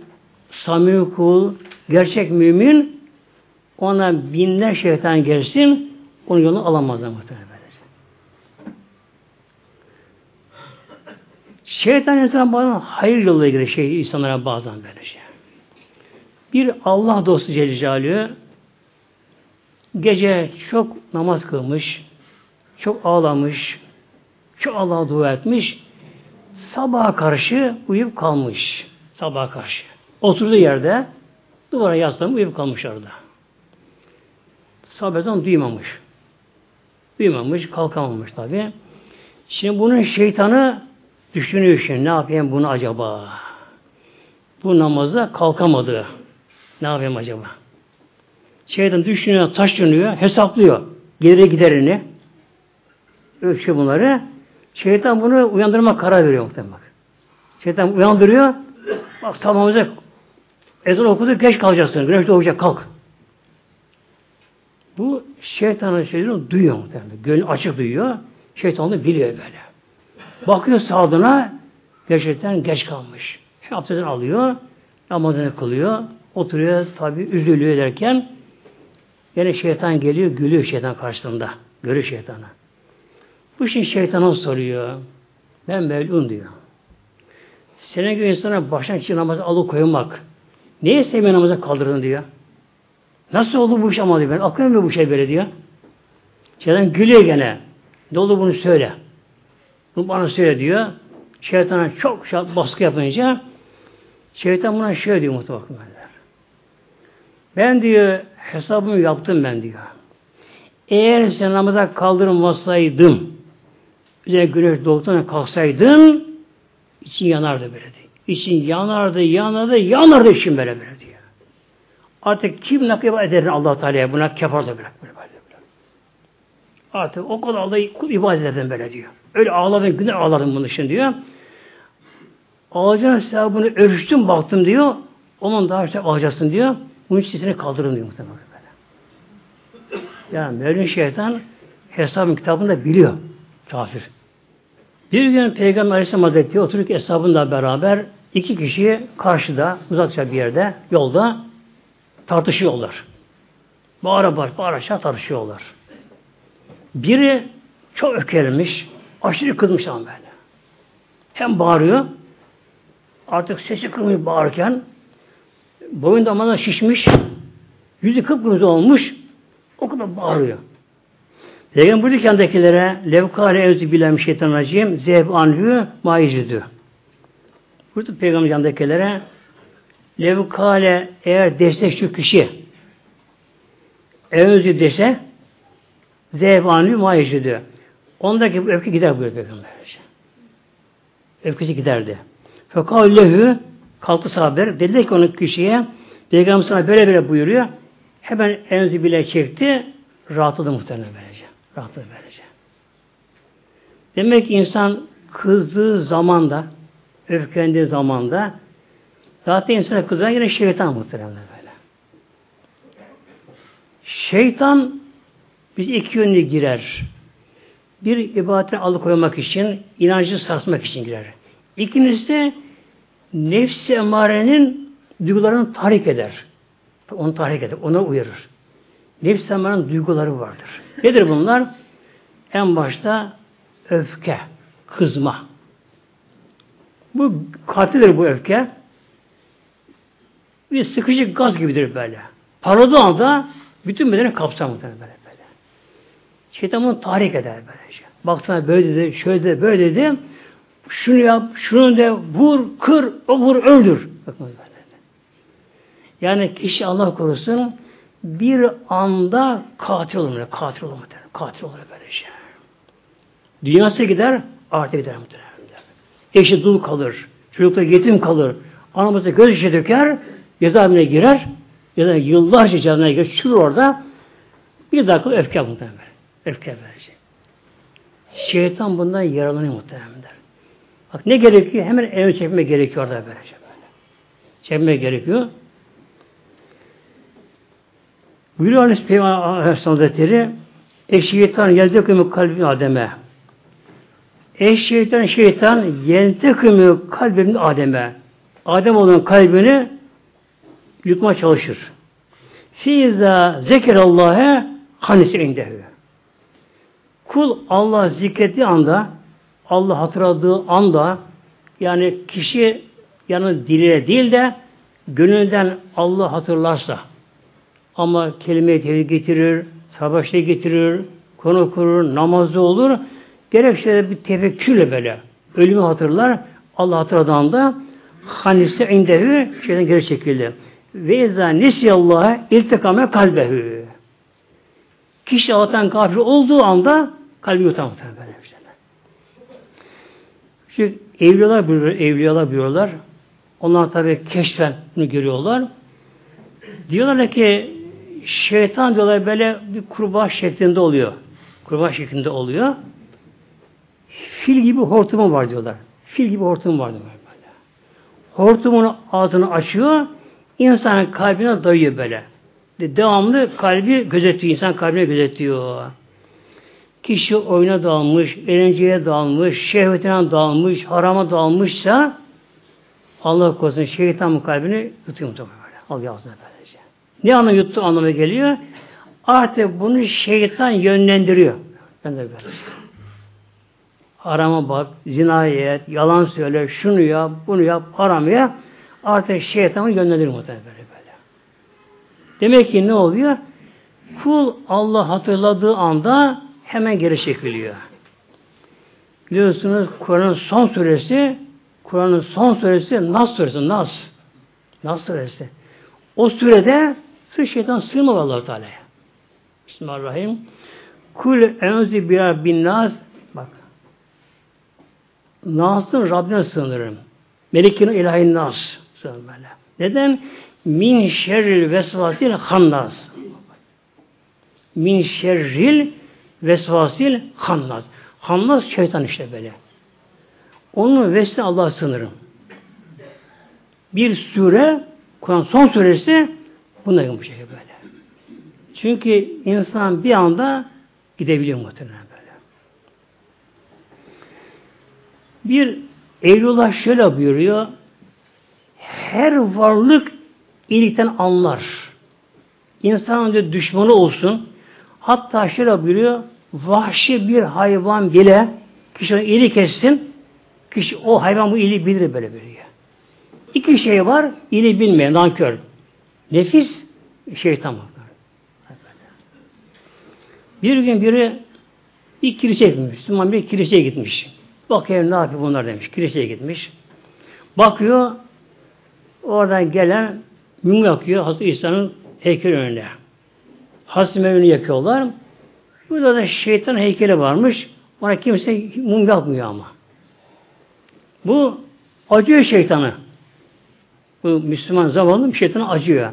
samimi kul, gerçek mümin ona binler şeytan gelsin onun yolunu alamazlar muhtemelen. Şeytan insan bazen hayır yoluna girer şey insanlara bazen böyle şey. Bir Allah dostu Celle gece çok namaz kılmış, çok ağlamış, çok Allah'a dua etmiş, sabaha karşı uyup kalmış. Sabaha karşı. Oturduğu yerde duvara yaslanıp uyup kalmış orada. Sabahdan duymamış. Duymamış, kalkamamış tabi. Şimdi bunun şeytanı düşünüyor şimdi ne yapayım bunu acaba? Bu namaza kalkamadı. Ne yapayım acaba? Şeytan düşünüyor, taşınıyor, hesaplıyor. Geri giderini. Ölçüyor bunları. Şeytan bunu uyandırma karar veriyor muhtemelen. Şeytan uyandırıyor. Bak tamamlayacak. Ezan okudu, geç kalacaksın. Güneş doğacak, kalk. Bu şeytanın şeyini duyuyor muhtemelen. Gönlü açık duyuyor. Şeytan da biliyor böyle. Bakıyor sağdına, gerçekten geç kalmış. Abdestini alıyor, namazını kılıyor, oturuyor tabi üzülüyor derken yine şeytan geliyor, gülüyor şeytan karşısında. Görüyor şeytanı. Bu şey şeytana soruyor. Ben melun diyor. Senin gibi insana baştan için namazı alıkoymak. Neye sevmeyi namaza kaldırdın diyor. Nasıl oldu bu iş ama diyor. Ben aklım bu şey böyle diyor. Şeytan gülüyor gene. Ne oldu bunu söyle. Bunu bana söyle diyor. Şeytana çok baskı yapınca şeytan buna şöyle diyor muhtemelen. Ben diyor hesabımı yaptım ben diyor. Eğer sen namaza kaldırmasaydım üzerine güneş doğduktan kalksaydın için yanardı böyle diyor. İçin yanardı, yanardı, yanardı için böyle böyle diyor. Artık kim nakip eder allah Teala'ya buna kefar da bırak böyle böyle. Artık o kadar Allah'ı kul ibadet ederim böyle diyor. Öyle ağladım, günler ağladım bunu için diyor. Ağacın sevabını ölçtüm baktım diyor. Onun daha işte ağacaksın diyor. Bunun çizgisini kaldırın diyor muhtemelen böyle. Yani Mevlin şeytan hesabın kitabında biliyor. Kafir. Bir gün Peygamber Aleyhisselam Hazretleri oturup hesabında beraber iki kişi karşıda uzakça bir yerde yolda tartışıyorlar. Bağıra bağıra bağıra tartışıyorlar. Biri çok öfkelenmiş, aşırı kızmış ama böyle. Hem bağırıyor, artık sesi kırmıyor bağırırken, boyun damarına şişmiş, yüzü kıpkırmızı olmuş, o kadar bağırıyor. Peygamber buyurdu kendikilere levkale evzi bilem şeytan racim zehb anhü maicidü. Buyurdu Peygamber yanındakilere levkale eğer dese şu kişi evzi dese zehb anhü maicidü. Ondaki öfke gider buyurdu Peygamber. Öfkesi giderdi. Fakat lehü kalktı sahabeler dedi ki onun kişiye Peygamber sana böyle böyle buyuruyor. Hemen enzi bile çekti. Rahatladı muhtemelen böylece. Rahatladı böylece. Demek ki insan kızdığı zamanda, öfkelendiği zamanda zaten insana kızan yine şeytan muhtemelen böyle. Şeytan biz iki yönlü girer. Bir ibadetten alıkoymak için, inancı sarsmak için girer. İkincisi nefsi emarenin duygularını tahrik eder. Onu tahrik eder, ona uyarır. Nefs emarenin duyguları vardır. Nedir bunlar? En başta öfke, kızma. Bu katildir bu öfke. Bir sıkıcı gaz gibidir böyle. Parladığı anda bütün bedeni kapsar böyle. Şeytan bunu tahrik eder böylece. Baksana böyle dedi, şöyle dedi, böyle dedi. Şunu yap, şunu de, vur, kır, vur, öldür. Bakın böyle. Yani kişi Allah korusun bir anda katil olur. Katil olur. Katil olur böyle şey. Dünyası gider, ahirete gider muhtemelen. Eşi dul kalır. Çocuklar yetim kalır. Anamızda göz işe döker, cezaevine girer. Ya da yıllarca cezaevine girer. Çürür orada. Bir dakika öfke muhtemelen. Öfke verecek. Şeytan bundan yaralanıyor muhtemelen. Bak ne gerekiyor? Hemen eve çekme gerekiyor orada. Böyle. Çekme gerekiyor. Buyuruyor Aleyhisselam Hazretleri Eşşeytan yezdekümü kalbin Adem'e Eşşeytan şeytan yentekümü kalbin Adem'e Adem olan kalbini yutma çalışır. Fiza zekirallâhe hanisi indehü. Kul Allah zikrettiği anda Allah hatırladığı anda yani kişi yani diliyle değil de gönülden Allah hatırlarsa ama kelime-i tevhid getirir, savaşta getirir, konu kurur, namazda olur. Gerekse bir tefekkürle böyle ölümü hatırlar. Allah hatırladığında hanisi indehü şeyden geri çekildi. Ve izâ nesiyallâhe iltikame kalbehü. Kişi Allah'tan gafil olduğu anda kalbi yutar muhtemelen böyle bir. Çünkü evliyalar buyuruyorlar, evliyalar buyuruyorlar. Onlar tabi keşfen bunu görüyorlar. Diyorlar ki şeytan diyorlar böyle bir kurbağa şeklinde oluyor. Kurbağa şeklinde oluyor. Fil gibi hortumu var diyorlar. Fil gibi hortum var diyorlar böyle. Hortumun ağzını açıyor, insanın kalbine dayıyor böyle. Devamlı kalbi gözetiyor, insan kalbine gözetiyor. Kişi oyuna dalmış, eğlenceye dalmış, şehvetine dalmış, harama dalmışsa Allah korusun şeytan kalbini yutuyor mutlaka böyle. Al ağzına böylece. Ne anlamı yuttu anlamı geliyor? Artık bunu şeytan yönlendiriyor. Ben de böyle. harama bak, zinaya et, yalan söyle, şunu yap, bunu yap, haram ya. Artık şeytanı yönlendirir muhtemelen böyle. Demek ki ne oluyor? Kul Allah hatırladığı anda hemen geri çekiliyor. Biliyorsunuz Kur'an'ın son suresi Kur'an'ın son suresi Nas suresi Nas. Nas suresi. O sürede sırf şeytan sığmıyor allah Teala'ya. Bismillahirrahmanirrahim. Kul enzi birer bin nas bak. Nas'ın Rabbine sığınırım. Melikin ilahin nas sığınırım böyle. Neden? Min şerril vesvasil hannas. Min şerril vesvasil hannas. Hannas şeytan işte böyle. Onun vesile Allah'a sığınırım. Bir sure, Kur'an son suresi buna bu şey böyle. Çünkü insan bir anda gidebiliyor muhtemelen böyle. Bir Eylullah şöyle buyuruyor. Her varlık iyilikten anlar. İnsanın diyor, düşmanı olsun. Hatta şöyle buyuruyor. Vahşi bir hayvan bile kişi iyilik etsin. Kişi o hayvan bu iyiliği bilir böyle böyle. İki şey var. İyiliği bilmeyen, nankör. Nefis, şeytan var. Bir gün biri bir kiliseye gitmiş. Müslüman bir kiliseye gitmiş. Bakayım ne yapıyor bunlar demiş. Kiliseye gitmiş. Bakıyor oradan gelen mum yakıyor Hazreti İsa'nın heykeli önüne. Hazreti Mevlüt'ü yakıyorlar. Burada da şeytan heykeli varmış. Ona kimse mum yakmıyor ama. Bu acıyor şeytanı. Bu Müslüman zavallı şeytana acıyor.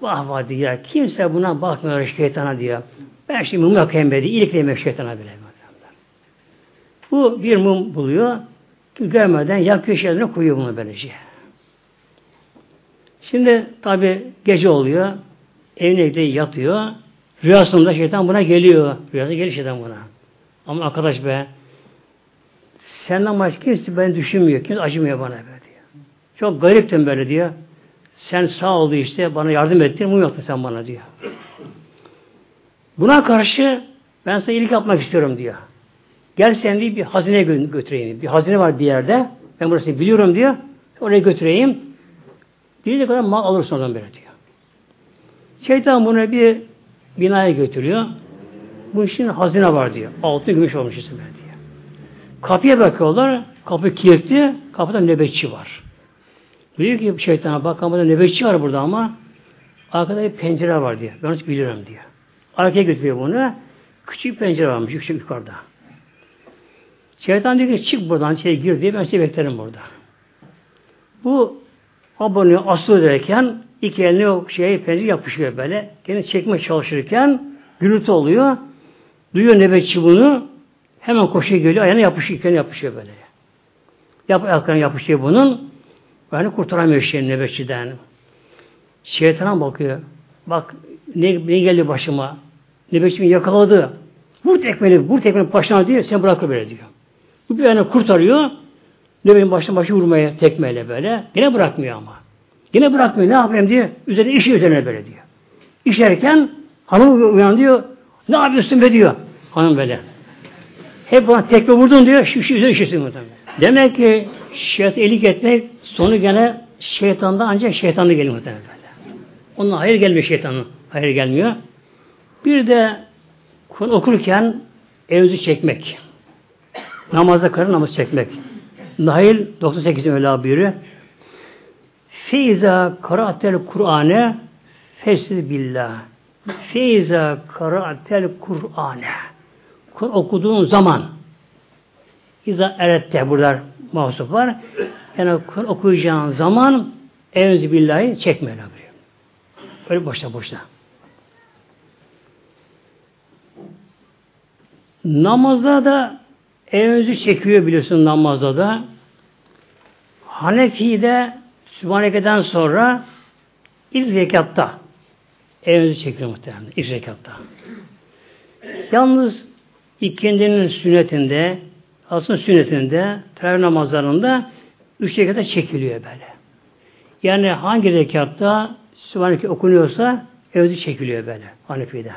Vah vah diyor. Kimse buna bakmıyor şeytana diyor. Ben şimdi mum yakayım dedi. İliklemek şeytana bile. Bu bir mum buluyor. Görmeden yakıyor şeylerine koyuyor bunu böylece. Şimdi tabi gece oluyor. Evine gidiyor yatıyor. Rüyasında şeytan buna geliyor. Rüyasında geliyor şeytan buna. Ama arkadaş be senden başka kimse beni düşünmüyor. Kimse acımıyor bana be diyor. Çok gariptim böyle diyor. Sen sağ oldu işte bana yardım ettin. Mum yaktın sen bana diyor. Buna karşı ben sana iyilik yapmak istiyorum diyor. Gel sen diye bir hazine götüreyim. Bir hazine var bir yerde. Ben burasını biliyorum diyor. Oraya götüreyim. Dilediği kadar mal alırsın oradan böyle diyor. Şeytan bunu bir binaya götürüyor. Bu işin hazine var diyor. Altın gümüş olmuş isim diyor. Kapıya bakıyorlar. Kapı kilitli. Kapıda nöbetçi var. Diyor ki şeytana bak kapıda nöbetçi var burada ama arkada bir pencere var diyor. Ben onu biliyorum diyor. Arkaya götürüyor bunu. Küçük pencere varmış yüksek yukarıda. Şeytan diyor ki çık buradan şey gir diye ben seni beklerim burada. Bu abone asıl derken iki elini o şey pencere yapışıyor böyle. Kendini çekmeye çalışırken gürültü oluyor. Duyuyor nöbetçi bunu. Hemen koşuyor geliyor. Ayağına yapışıyor. Kendine yapışıyor böyle. Yap, ayaklarına yapışıyor bunun. Yani kurtaramıyor şeyin nöbetçiden. Şeytana bakıyor. Bak ne, ne geldi başıma. Nöbetçimi yakaladı. Vur tekmeli, vur tekmeli başına diyor. Sen bırakır böyle diyor. Bu bir yani kurtarıyor. Nöbetin başına başı vurmaya tekmeyle böyle. Yine bırakmıyor ama. Yine bırakmıyor. Ne yapayım diye. Üzerine işi üzerine böyle diyor. İşerken hanım uyan diyor. Ne yapıyorsun be diyor. Hanım böyle. Hep bana tekme vurdun diyor. Şu, şu üzerine işesin Demek ki şeytan elik etmek sonu gene şeytanda ancak şeytanı geliyor muhtemelen. Onunla hayır gelmiyor şeytanın. Hayır gelmiyor. Bir de okurken evzi çekmek. Namazda karın namaz çekmek. Nahil 98'in öyle buyuruyor. Feiza karaatel Kur'ane fesir billah. Feiza karaatel Kur'ane. Kur okuduğun zaman İza erette burada mahsup var. Yani Kur okuyacağın zaman evzi billahi çekme öyle buyuruyor. Öyle boşta boşta. Namazda da evzi çekiyor biliyorsun namazda da. Hanefi'de Sübhaneke'den sonra ilk rekatta evzi çekiyor muhtemelen. İlk rekatta. Yalnız ikindinin sünnetinde aslında sünnetinde teravih namazlarında üç rekatta çekiliyor böyle. Yani hangi rekatta Sübhaneke okunuyorsa evzi çekiliyor böyle Hanefi'de.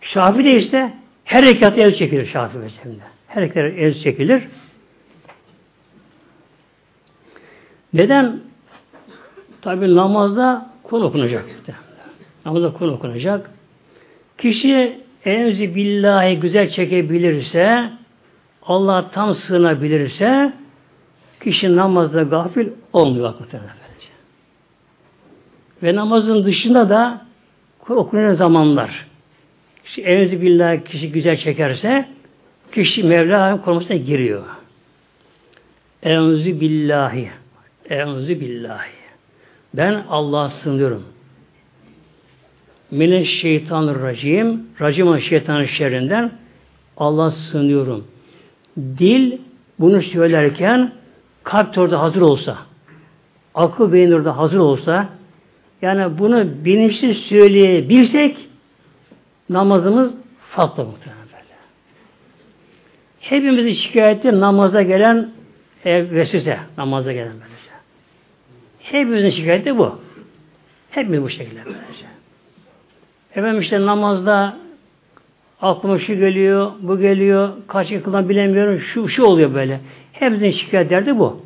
Şafi'de ise her rekatta ev çekilir Şafii mezhebinde. Her taraf el çekilir. Neden? Tabi namazda kul okunacak. Namazda kul okunacak. Kişi enzi billahi güzel çekebilirse, Allah tam sığınabilirse, kişi namazda gafil olmuyor. Ve namazın dışında da okunan zamanlar. İşte enzi billahi kişi güzel çekerse, kişi Mevla'nın korumasına giriyor. Enzi billahi. Enzi billahi. Ben Allah'a sığınıyorum. Mineşşeytanirracim. Racim olan şeytanın şerrinden Allah'a sığınıyorum. Dil bunu söylerken kalp orada hazır olsa, akıl beyin orada hazır olsa, yani bunu bilinçli söyleyebilsek namazımız farklı muhtemelen böyle. Hepimizin şikayeti namaza gelen e, vesvese, namaza gelen vesvese. Hepimizin şikayeti bu. Hepimiz bu şekilde böylece. Efendim işte namazda aklıma şu geliyor, bu geliyor, kaç yıkılan bilemiyorum, şu, şu oluyor böyle. Hepimizin şikayet derdi bu.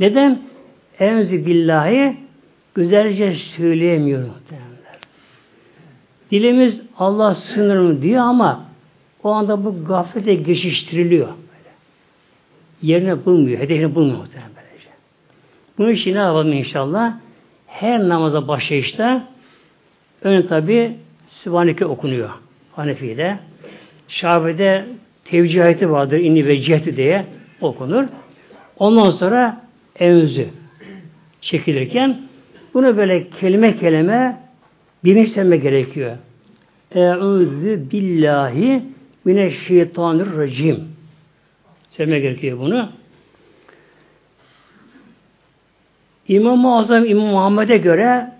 Neden? Enzi billahi güzelce söyleyemiyorum. Dilimiz Allah sınırını diyor ama o anda bu gaflete geçiştiriliyor. Böyle. Yerine bulmuyor, hedefini bulmuyor muhtemelen böylece. Bunun için ne yapalım inşallah? Her namaza başlayışta ön tabi Sübhaneke okunuyor. Hanefi'de. Şabe'de tevcih ayeti vardır. İnni ve cehdi diye okunur. Ondan sonra evzü çekilirken bunu böyle kelime kelime bilinçlenme gerekiyor. Eûzü billahi mineşşeytanirracim. Söylemek gerekiyor bunu. İmam-ı Azam İmam Muhammed'e göre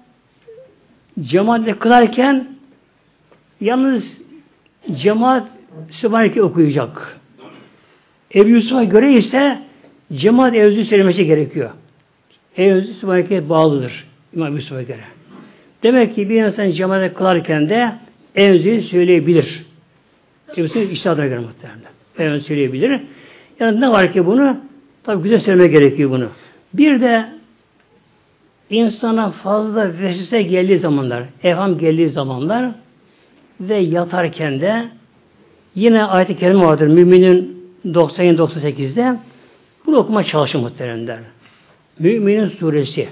cemaatle kılarken yalnız cemaat Sübhaneke okuyacak. Ebu Yusuf'a göre ise cemaat evzü söylemesi gerekiyor. Evzü Sübhaneke'ye bağlıdır. İmam Yusuf'a göre. Demek ki bir insan cemaate kılarken de evzü söyleyebilir. Yusuf'un iştahına göre muhtemelen. Evzü söyleyebilir. Yani ne var ki bunu? Tabi güzel söylemek gerekiyor bunu. Bir de insana fazla vesvese geldiği zamanlar, evham geldiği zamanlar ve yatarken de yine ayet-i kerime vardır. Müminin 90-98'de bunu okuma çalışın muhteremler. Müminin suresi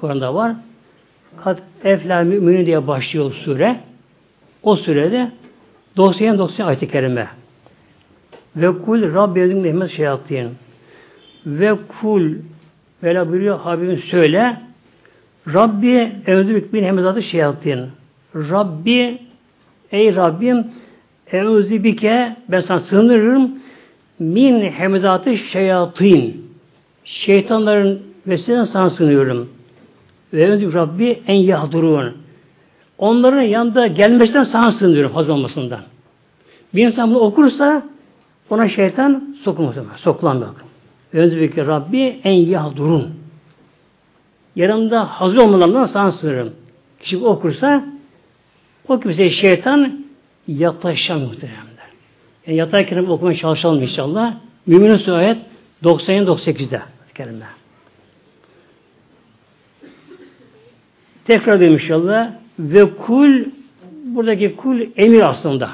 Kur'an'da var. Kat efla müminin diye başlıyor sure. O surede 90-90 ayet-i kerime. Ve kul Rabbi edin nehmet şeyattin. Ve kul Vela buyuruyor Habibim söyle Rabbi evzü bin hemezatı şeyattin. Rabbi ey Rabbim evzü bike ben sana sığınırım min hemezatı şeyatın. Şeytanların vesilesinden sana sığınıyorum. Ve Rabbi en yahdurun. Onların yanında gelmesinden sana sığınıyorum hazır olmasından. Bir insan bunu okursa ona şeytan sokulmaz. Sokulan bakın. Özbeki Rabbi en yahdurun. Yanımda hazır olmalarından sana sığınırım. Kişi okursa o kimseye şeytan yaklaşamıyor muhteremler. Yani yatarken okumaya çalışalım inşallah. Müminin ayet 90-98'de kelime. Tekrar demiş inşallah. Ve kul buradaki kul emir aslında.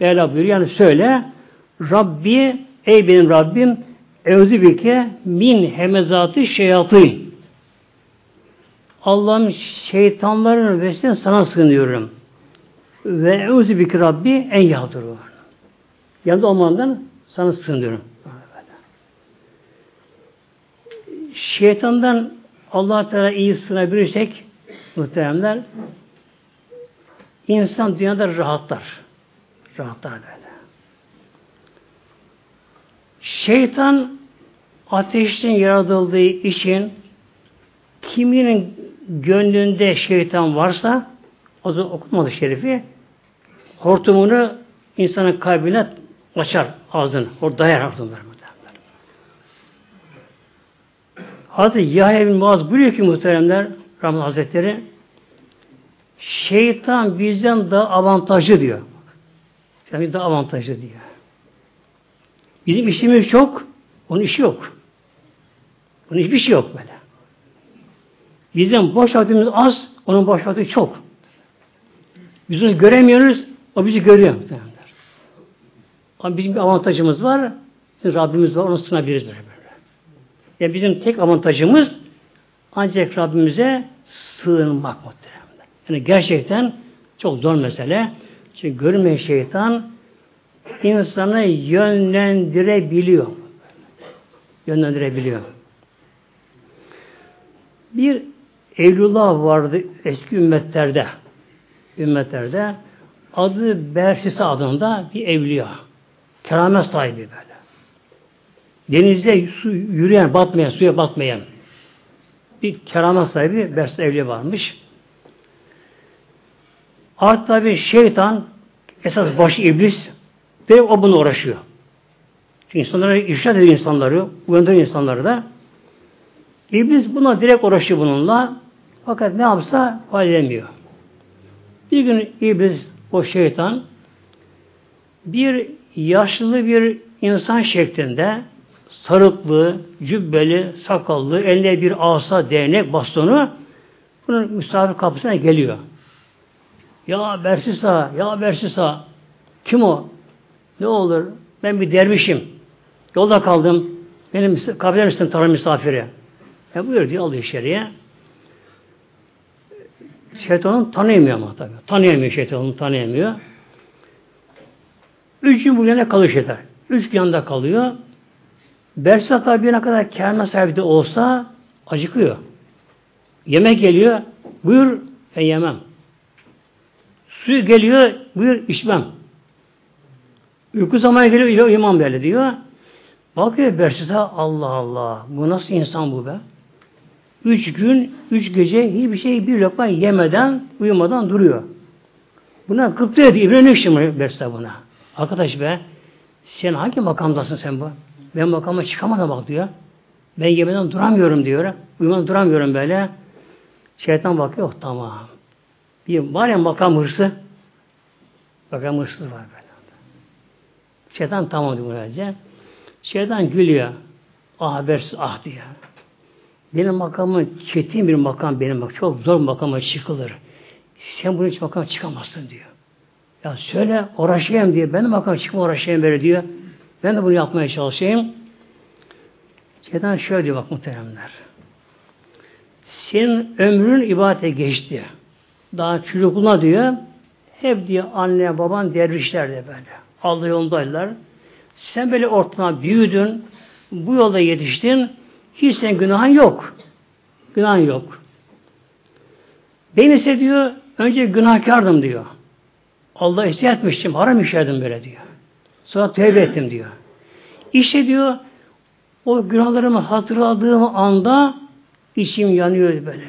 Mevla buyuruyor. Yani söyle Rabbi ey benim Rabbim evzi bike min hemezatı şeyatı Allah'ım şeytanların vesile sana sığınıyorum. Ve evzi bike Rabbi en yaduru. Yanında olmandan sana sığınıyorum. Şeytandan Allah Teala iyi sığınabilirsek muhteremler insan dünyada rahatlar. Rahatlar böyle. Şeytan ateşten yaratıldığı için kiminin gönlünde şeytan varsa o zaman okumadı şerifi hortumunu insanın kalbine açar ağzını. O dayar ağzını. Hazreti Yahya bin Muaz buyuruyor ki muhteremler Rahman Hazretleri şeytan bizden daha avantajlı diyor. Yani daha avantajlı diyor. Bizim işimiz çok, onun işi yok. Onun hiçbir şey yok böyle. Bizim boş vaktimiz az, onun boş vakti çok. Biz onu göremiyoruz, o bizi görüyor. Ama bizim bir avantajımız var, Rabbimiz var, onu sınabiliriz böyle. Yani bizim tek avantajımız ancak Rabbimize sığınmak muhtemelen. Yani gerçekten çok zor mesele. Çünkü görmeyen şeytan insanı yönlendirebiliyor. Yönlendirebiliyor. Bir Evlullah vardı eski ümmetlerde. Ümmetlerde adı Bersisa adında bir evliya. Keramet sahibi böyle. Denizde su yürüyen, batmayan, suya batmayan bir keramet sahibi Bersisa evliya varmış. Artık tabi şeytan esas başı iblis ve o bunu uğraşıyor. Çünkü insanlara irşad ediyor insanları, uyandırıyor insanları da. İblis buna direkt uğraşıyor bununla. Fakat ne yapsa halledemiyor. Bir gün iblis, o şeytan bir yaşlı bir insan şeklinde sarıklı, cübbeli, sakallı, eline bir asa, değnek, bastonu bunun misafir kapısına geliyor. Ya Bersisa, ya Bersisa kim o? Ne olur? Ben bir dervişim. Yolda kaldım. Benim kabile misin tarım misafiri? E buyur diyor alıyor içeriye. Şeytanın tanıyamıyor ama tabii. Tanıyamıyor şeytanın tanıyamıyor. Üç gün bu yana kalıyor şeytan. Üç gün yanında kalıyor. Bersa tabi ne kadar kârına sahibi de olsa acıkıyor. Yemek geliyor. Buyur ben yemem. Su geliyor. Buyur içmem. Uyku zamanı geliyor. uyumam böyle diyor. Bakıyor Bersa Allah Allah. Bu nasıl insan bu be? Üç gün, üç gece hiçbir şey bir lokma yemeden, uyumadan duruyor. Buna gıpta ediyor. İbrahim Bersa buna. Arkadaş be, sen hangi makamdasın sen bu? Ben makama çıkamadım bak diyor. Ben yemeden duramıyorum diyor. Uyumadan duramıyorum böyle. Şeytan bakıyor, oh, tamam. Bir var ya makam hırsı. Makam hırsı var böyle. Şeytan tamam diyor böylece. Şeytan gülüyor. Ah habersiz ah diyor. Benim makamım çetin bir makam benim bak. Çok zor makama çıkılır. Sen bunun için makama çıkamazsın diyor. Ya söyle uğraşayım diye. Ben de makama çıkma uğraşayım böyle diyor. Ben de bunu yapmaya çalışayım. Şeytan şöyle diyor bak muhteremler. Senin ömrün ibadete geçti. Daha çocukluğuna diyor. Hep diyor anne baban dervişler de böyle. Allah yolundaydılar. Sen böyle ortadan büyüdün. Bu yolda yetiştin. Hiç senin günahın yok. Günahın yok. Ben ise diyor önce günahkardım diyor. Allah isyan etmiştim. Haram işlerdim böyle diyor. Sonra tövbe ettim diyor. İşte diyor o günahlarımı hatırladığım anda içim yanıyor böyle.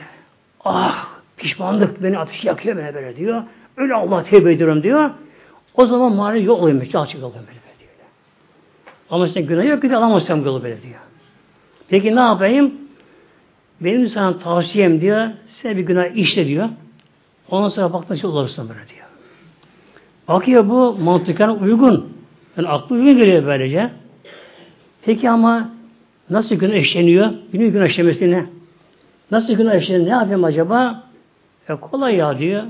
Ah pişmanlık beni ateş yakıyor beni böyle diyor. Öyle Allah tövbe ediyorum diyor. O zaman mani yok oluyormuş. Açık oluyor böyle diyor. Ama sen günah yok ki alamazsam yolu böyle diyor. Peki ne yapayım? Benim sana tavsiyem diyor. Sen bir günah işle diyor. Ondan sonra baktın şey olursun böyle diyor. Bakıyor bu mantıken uygun. Yani aklı uygun geliyor böylece. Peki ama nasıl günah işleniyor? Günah günah işlemesi ne? Nasıl günah işleniyor? Ne yapayım acaba? E kolay ya diyor.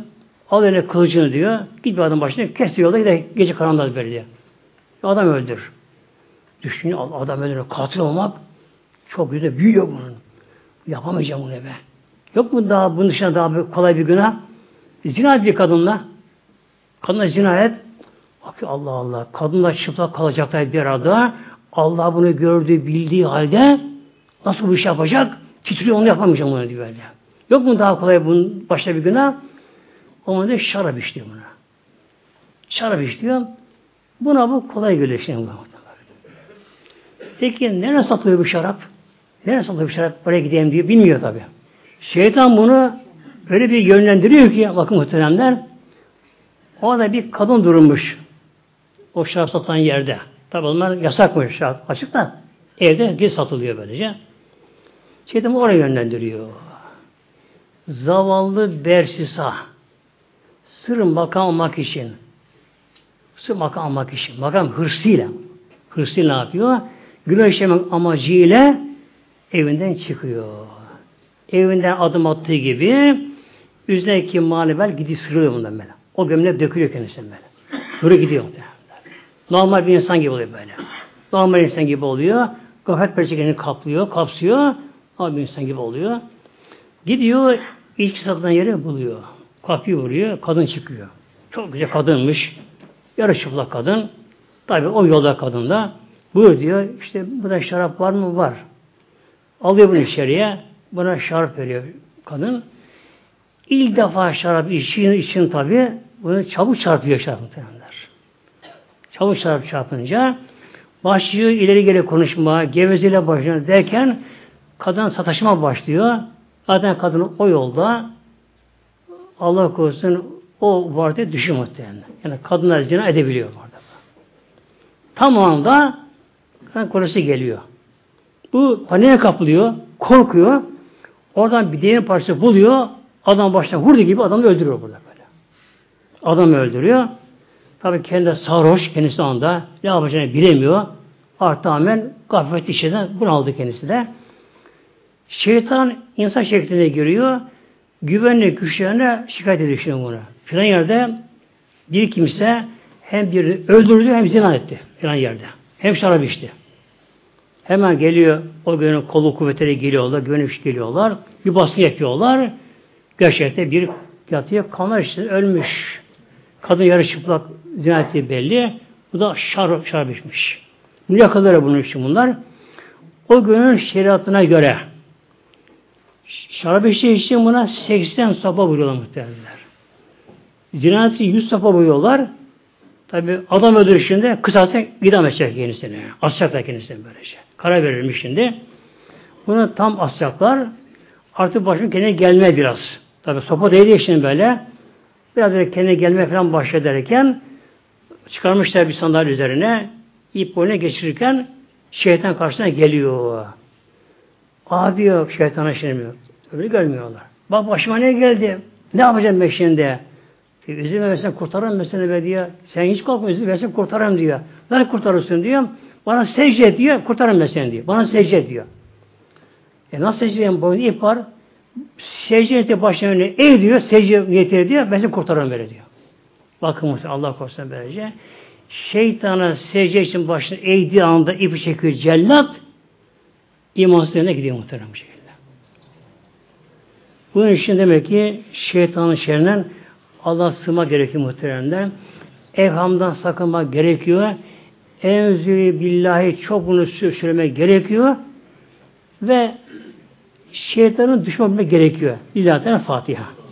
Al eline kılıcını diyor. Git bir adam başına kes yolda gider gece karanlığa böyle diyor. Adam öldür. Düşünüyor adam öldürür. Katil olmak çok güzel büyüyor bunun. Yapamayacağım bunu be. Yok mu daha bunun dışında daha kolay bir günah? Zina bir kadınla. Kadınla cinayet. Bak Allah Allah. Kadınla çıplak kalacaklar bir arada. Allah bunu gördüğü, bildiği halde nasıl bu iş yapacak? Titriyor onu yapamayacağım bunu diyor böyle. Yok mu daha kolay bunun başta bir günah? O da şarap içiyor buna. Şarap içiyor. Buna bu kolay geliyor şimdi. Peki nereye satılıyor bu şarap? Nereye satılıyor bu şarap? Oraya gideyim diye bilmiyor tabi. Şeytan bunu öyle bir yönlendiriyor ki bakın muhteremler orada bir kadın durmuş o şarap satan yerde. Tabi onlar yasakmış şarap açık da evde git satılıyor böylece. Şeytan oraya yönlendiriyor. Zavallı Bersisa sır makam almak için sır makam almak için makam hırsıyla hırslı ne yapıyor? Günah işlemek amacıyla evinden çıkıyor. Evinden adım attığı gibi üzerindeki manivel gidiyor sırılıyor bundan böyle. O gömlek dökülüyor kendisinden böyle. Böyle gidiyor. Normal bir insan gibi oluyor böyle. Normal insan gibi oluyor. Gafet perçekeni kaplıyor, kapsıyor. Normal bir insan gibi oluyor. Gidiyor, ilk satılan yeri buluyor. Kapıyı vuruyor, kadın çıkıyor. Çok güzel kadınmış. Yarı çıplak kadın. Tabi o yolda kadın da. Buyur diyor, işte burada şarap var mı? Var. Alıyor bunu içeriye. Buna şarap veriyor kadın. İlk defa şarap için, için tabi bunu çabuk çarpıyor şarap muhtemelenler. Çabuk şarap çarpınca başlıyor ileri geri konuşma, gevezeyle başlıyor derken kadın sataşma başlıyor. Zaten kadın o yolda Allah korusun o vardı düşüyor muhtemelen. Yani kadınlar zina edebiliyor orada. Tam o anda kadın kocası geliyor. Bu paniğe kapılıyor, korkuyor. Oradan bir demir parçası buluyor. Adam baştan vurdu gibi adamı öldürüyor burada böyle. Adamı öldürüyor. Tabi kendi sarhoş kendisi anda ne yapacağını bilemiyor. Artık tamamen gaflet işeden bunaldı kendisi de. Şeytan insan şeklinde görüyor. Güvenli güçlerine şikayet ediyor şimdi bunu. Filan yerde bir kimse hem bir öldürdü hem zina etti filan yerde. Hem şarap içti. Hemen geliyor o günün kolu kuvvetleri geliyorlar, güvenlik geliyorlar. Bir baskı yapıyorlar. Gerçekten bir yatıyor, kanlar işte ölmüş. Kadın yarı çıplak zinayeti belli. Bu da şarap, şarap içmiş. Ne kadar bunun için bunlar? O günün şeriatına göre şarap içtiği için buna 80 sopa vuruyorlar muhtemelenler. Cinayeti 100 sopa vuruyorlar. Tabi adam öldürüşünde kısasa idam edecek kendisini. Asacaklar kendisini böylece. Karar verilmiş şimdi. Bunu tam asacaklar. Artık başın kendine gelme biraz. Tabi sopa değdi şimdi böyle. Biraz böyle kendine gelme falan başladı derken çıkarmışlar bir sandalye üzerine ip boyuna geçirirken şeytan karşısına geliyor. Aa diyor şeytana şişirmiyor. Öyle görmüyorlar. Bak başıma ne geldi? Ne yapacağım ben şimdi? Üzülme versen kurtarırım seni be diyor. Sen hiç korkma üzülme versen kurtarırım diyor. Ben kurtarırsın diyor. Bana secde et diyor. Kurtarırım ben seni diyor. Bana secde et diyor. E nasıl secde edeyim? Boyun ip var. Secde eti başına önüne eğ diyor. Secde niyeti diyor. Ben seni kurtarırım böyle diyor. Bakın Allah korusun böylece. Şeytana secde için başını eğdiği anda ipi çekiyor cellat. İmansızlığına gidiyor muhterem şekilde. Bunun için demek ki şeytanın şerrinden Allah sığma gerekiyor muhteremler. Evhamdan sakınma gerekiyor. Enzülü billahi çok bunu söylemek gerekiyor. Ve şeytanın düşmanına gerekiyor. Lillahi Fatiha.